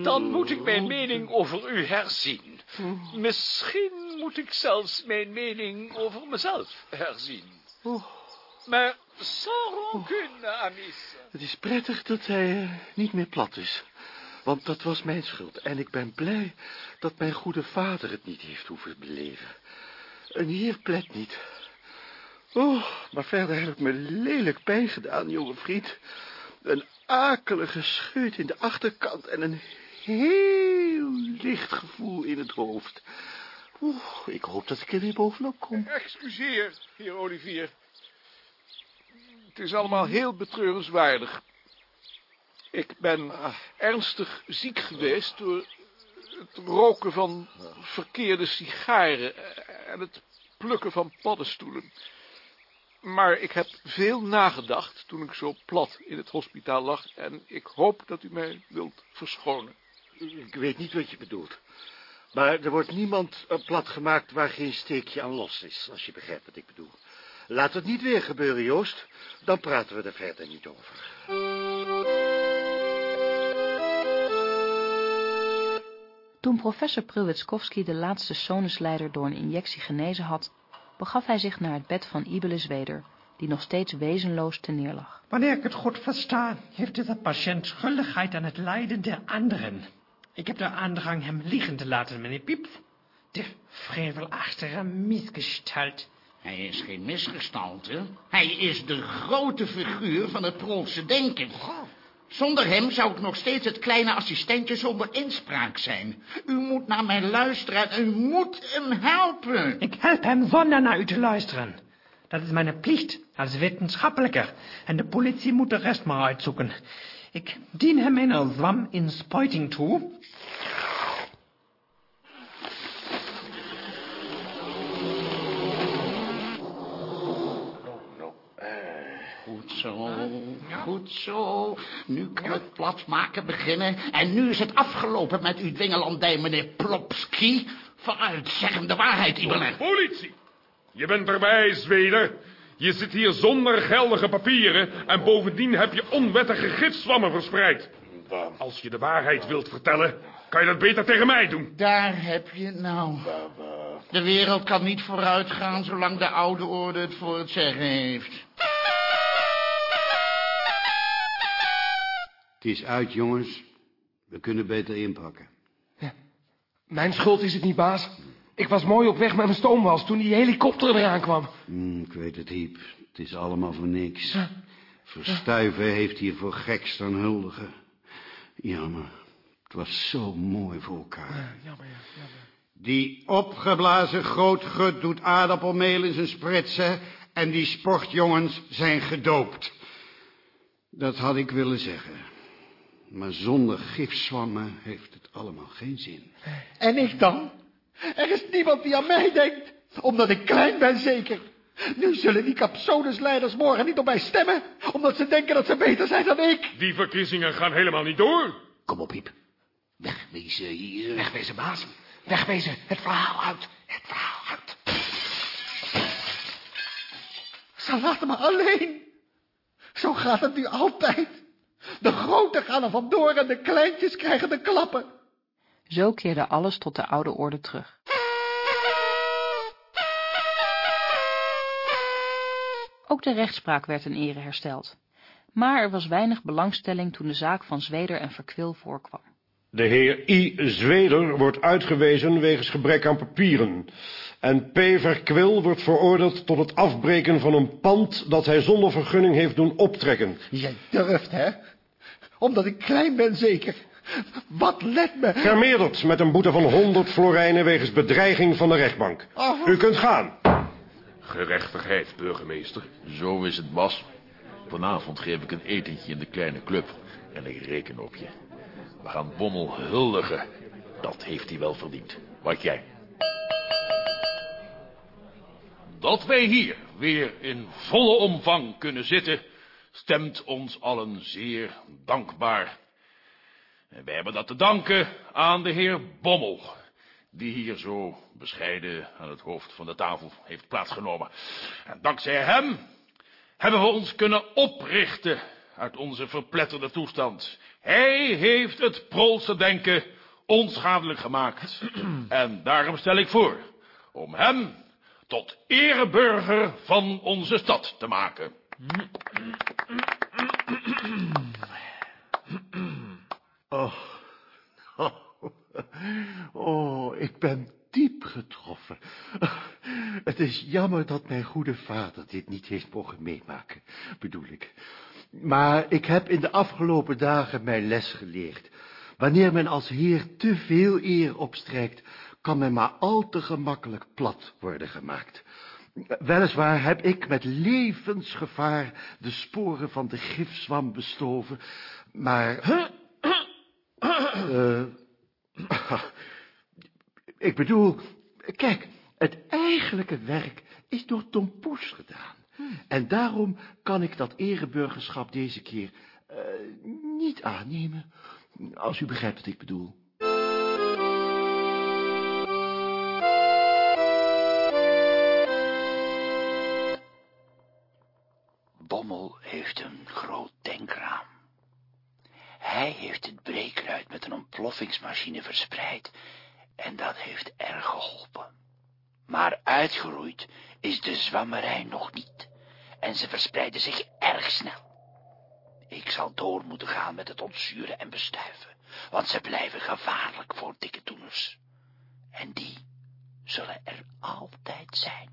dan moet ik mijn mening over u herzien. Misschien moet ik zelfs mijn mening over mezelf herzien. Maar sans rancune, Amis. Het is prettig dat hij uh, niet meer plat is. Want dat was mijn schuld. En ik ben blij dat mijn goede vader het niet heeft hoeven beleven. Een hier plet niet. Oh, maar verder heb ik me lelijk pijn gedaan, jonge vriend. Een akelige scheut in de achterkant en een heel licht gevoel in het hoofd. Oeh, ik hoop dat ik er weer bovenop kom. Excuseer, heer Olivier. Het is allemaal heel betreurenswaardig. Ik ben ernstig ziek geweest door het roken van verkeerde sigaren en het plukken van paddenstoelen. Maar ik heb veel nagedacht toen ik zo plat in het hospitaal lag en ik hoop dat u mij wilt verschonen. Ik weet niet wat je bedoelt. Maar er wordt niemand plat gemaakt waar geen steekje aan los is, als je begrijpt wat ik bedoel. Laat het niet weer gebeuren, Joost. Dan praten we er verder niet over. Toen professor Prilwitskowski de laatste sonusleider door een injectie genezen had, begaf hij zich naar het bed van Ibele Zweder, die nog steeds wezenloos te neerlag. Wanneer ik het goed versta, heeft deze patiënt schuldigheid aan het lijden der anderen. Ik heb de aandrang hem liegen te laten, meneer Pieps. De vrevelachtige misgestalt. Hij is geen misgestalte. Hij is de grote figuur van het Prolse denken. Zonder hem zou ik nog steeds het kleine assistentje zonder inspraak zijn. U moet naar mij luisteren en u moet hem helpen. Ik help hem zonder naar u te luisteren. Dat is mijn plicht als wetenschappelijker. En de politie moet de rest maar uitzoeken. Ik dien hem een zwam in spuiting toe. Goed zo, goed zo. Nu kan het platmaken beginnen. En nu is het afgelopen met uw dwingelandij, meneer Plopski. Vooruit, zeg hem de waarheid, Iberlen. Politie! Je bent erbij, Zweder. Je zit hier zonder geldige papieren... en bovendien heb je onwettige gifzwammen verspreid. Als je de waarheid wilt vertellen, kan je dat beter tegen mij doen. Daar heb je het nou. De wereld kan niet vooruit gaan zolang de oude orde het voor het zeggen heeft. Het is uit, jongens. We kunnen beter inpakken. Mijn schuld is het niet, baas. Ik was mooi op weg met mijn stoomwals toen die helikopter eraan kwam. Hmm, ik weet het, Hiep. Het is allemaal voor niks. Verstuiven heeft hier voor geks dan huldigen. Jammer. Het was zo mooi voor elkaar. Jammer, ja, jammer. Die opgeblazen grootgut doet aardappelmeel in zijn spritsen... en die sportjongens zijn gedoopt. Dat had ik willen zeggen. Maar zonder gifzwammen heeft het allemaal geen zin. En ik dan? Er is niemand die aan mij denkt. Omdat ik klein ben, zeker. Nu zullen die capsonesleiders morgen niet op mij stemmen... omdat ze denken dat ze beter zijn dan ik. Die verkiezingen gaan helemaal niet door. Kom op, Piep. Wegwezen hier. Wegwezen, baas. Wegwezen. Het verhaal uit. Het verhaal uit. Ze laten me alleen. Zo gaat het nu altijd. De grote gaan er vandoor en de kleintjes krijgen de klappen. Zo keerde alles tot de oude orde terug. Ook de rechtspraak werd in ere hersteld. Maar er was weinig belangstelling toen de zaak van Zweder en Verkwil voorkwam. De heer I. Zweder wordt uitgewezen wegens gebrek aan papieren. En P. Verkwil wordt veroordeeld tot het afbreken van een pand dat hij zonder vergunning heeft doen optrekken. Jij durft, hè? Omdat ik klein ben, zeker. Wat let me... Vermeerderd met een boete van 100 florijnen wegens bedreiging van de rechtbank. Oh. U kunt gaan. Gerechtigheid, burgemeester. Zo is het, Bas. Vanavond geef ik een etentje in de kleine club. En ik reken op je. We gaan Bommel huldigen. Dat heeft hij wel verdiend. Wat jij? Dat wij hier weer in volle omvang kunnen zitten... stemt ons allen zeer dankbaar. En wij hebben dat te danken aan de heer Bommel... die hier zo bescheiden aan het hoofd van de tafel heeft plaatsgenomen. En dankzij hem hebben we ons kunnen oprichten uit onze verpletterde toestand. Hij heeft het Prolse denken onschadelijk gemaakt. En daarom stel ik voor om hem tot ereburger van onze stad te maken. Oh. oh, oh, ik ben diep getroffen. Het is jammer dat mijn goede vader dit niet heeft mogen meemaken, bedoel ik. Maar ik heb in de afgelopen dagen mijn les geleerd. Wanneer men als heer te veel eer opstrijkt, kan men maar al te gemakkelijk plat worden gemaakt. Weliswaar heb ik met levensgevaar de sporen van de gifzwam bestoven, maar... Uh, ik bedoel, kijk, het eigenlijke werk is door Tom Poes gedaan. En daarom kan ik dat ereburgerschap deze keer uh, niet aannemen, als u begrijpt wat ik bedoel. Bommel heeft een groot denkraam. Hij heeft het breekruid met een ontploffingsmachine verspreid en dat heeft erg geholpen. Maar uitgeroeid is de zwammerij nog niet en ze verspreiden zich erg snel. Ik zal door moeten gaan met het ontzuren en bestuiven, want ze blijven gevaarlijk voor dikke toeners. En die zullen er altijd zijn.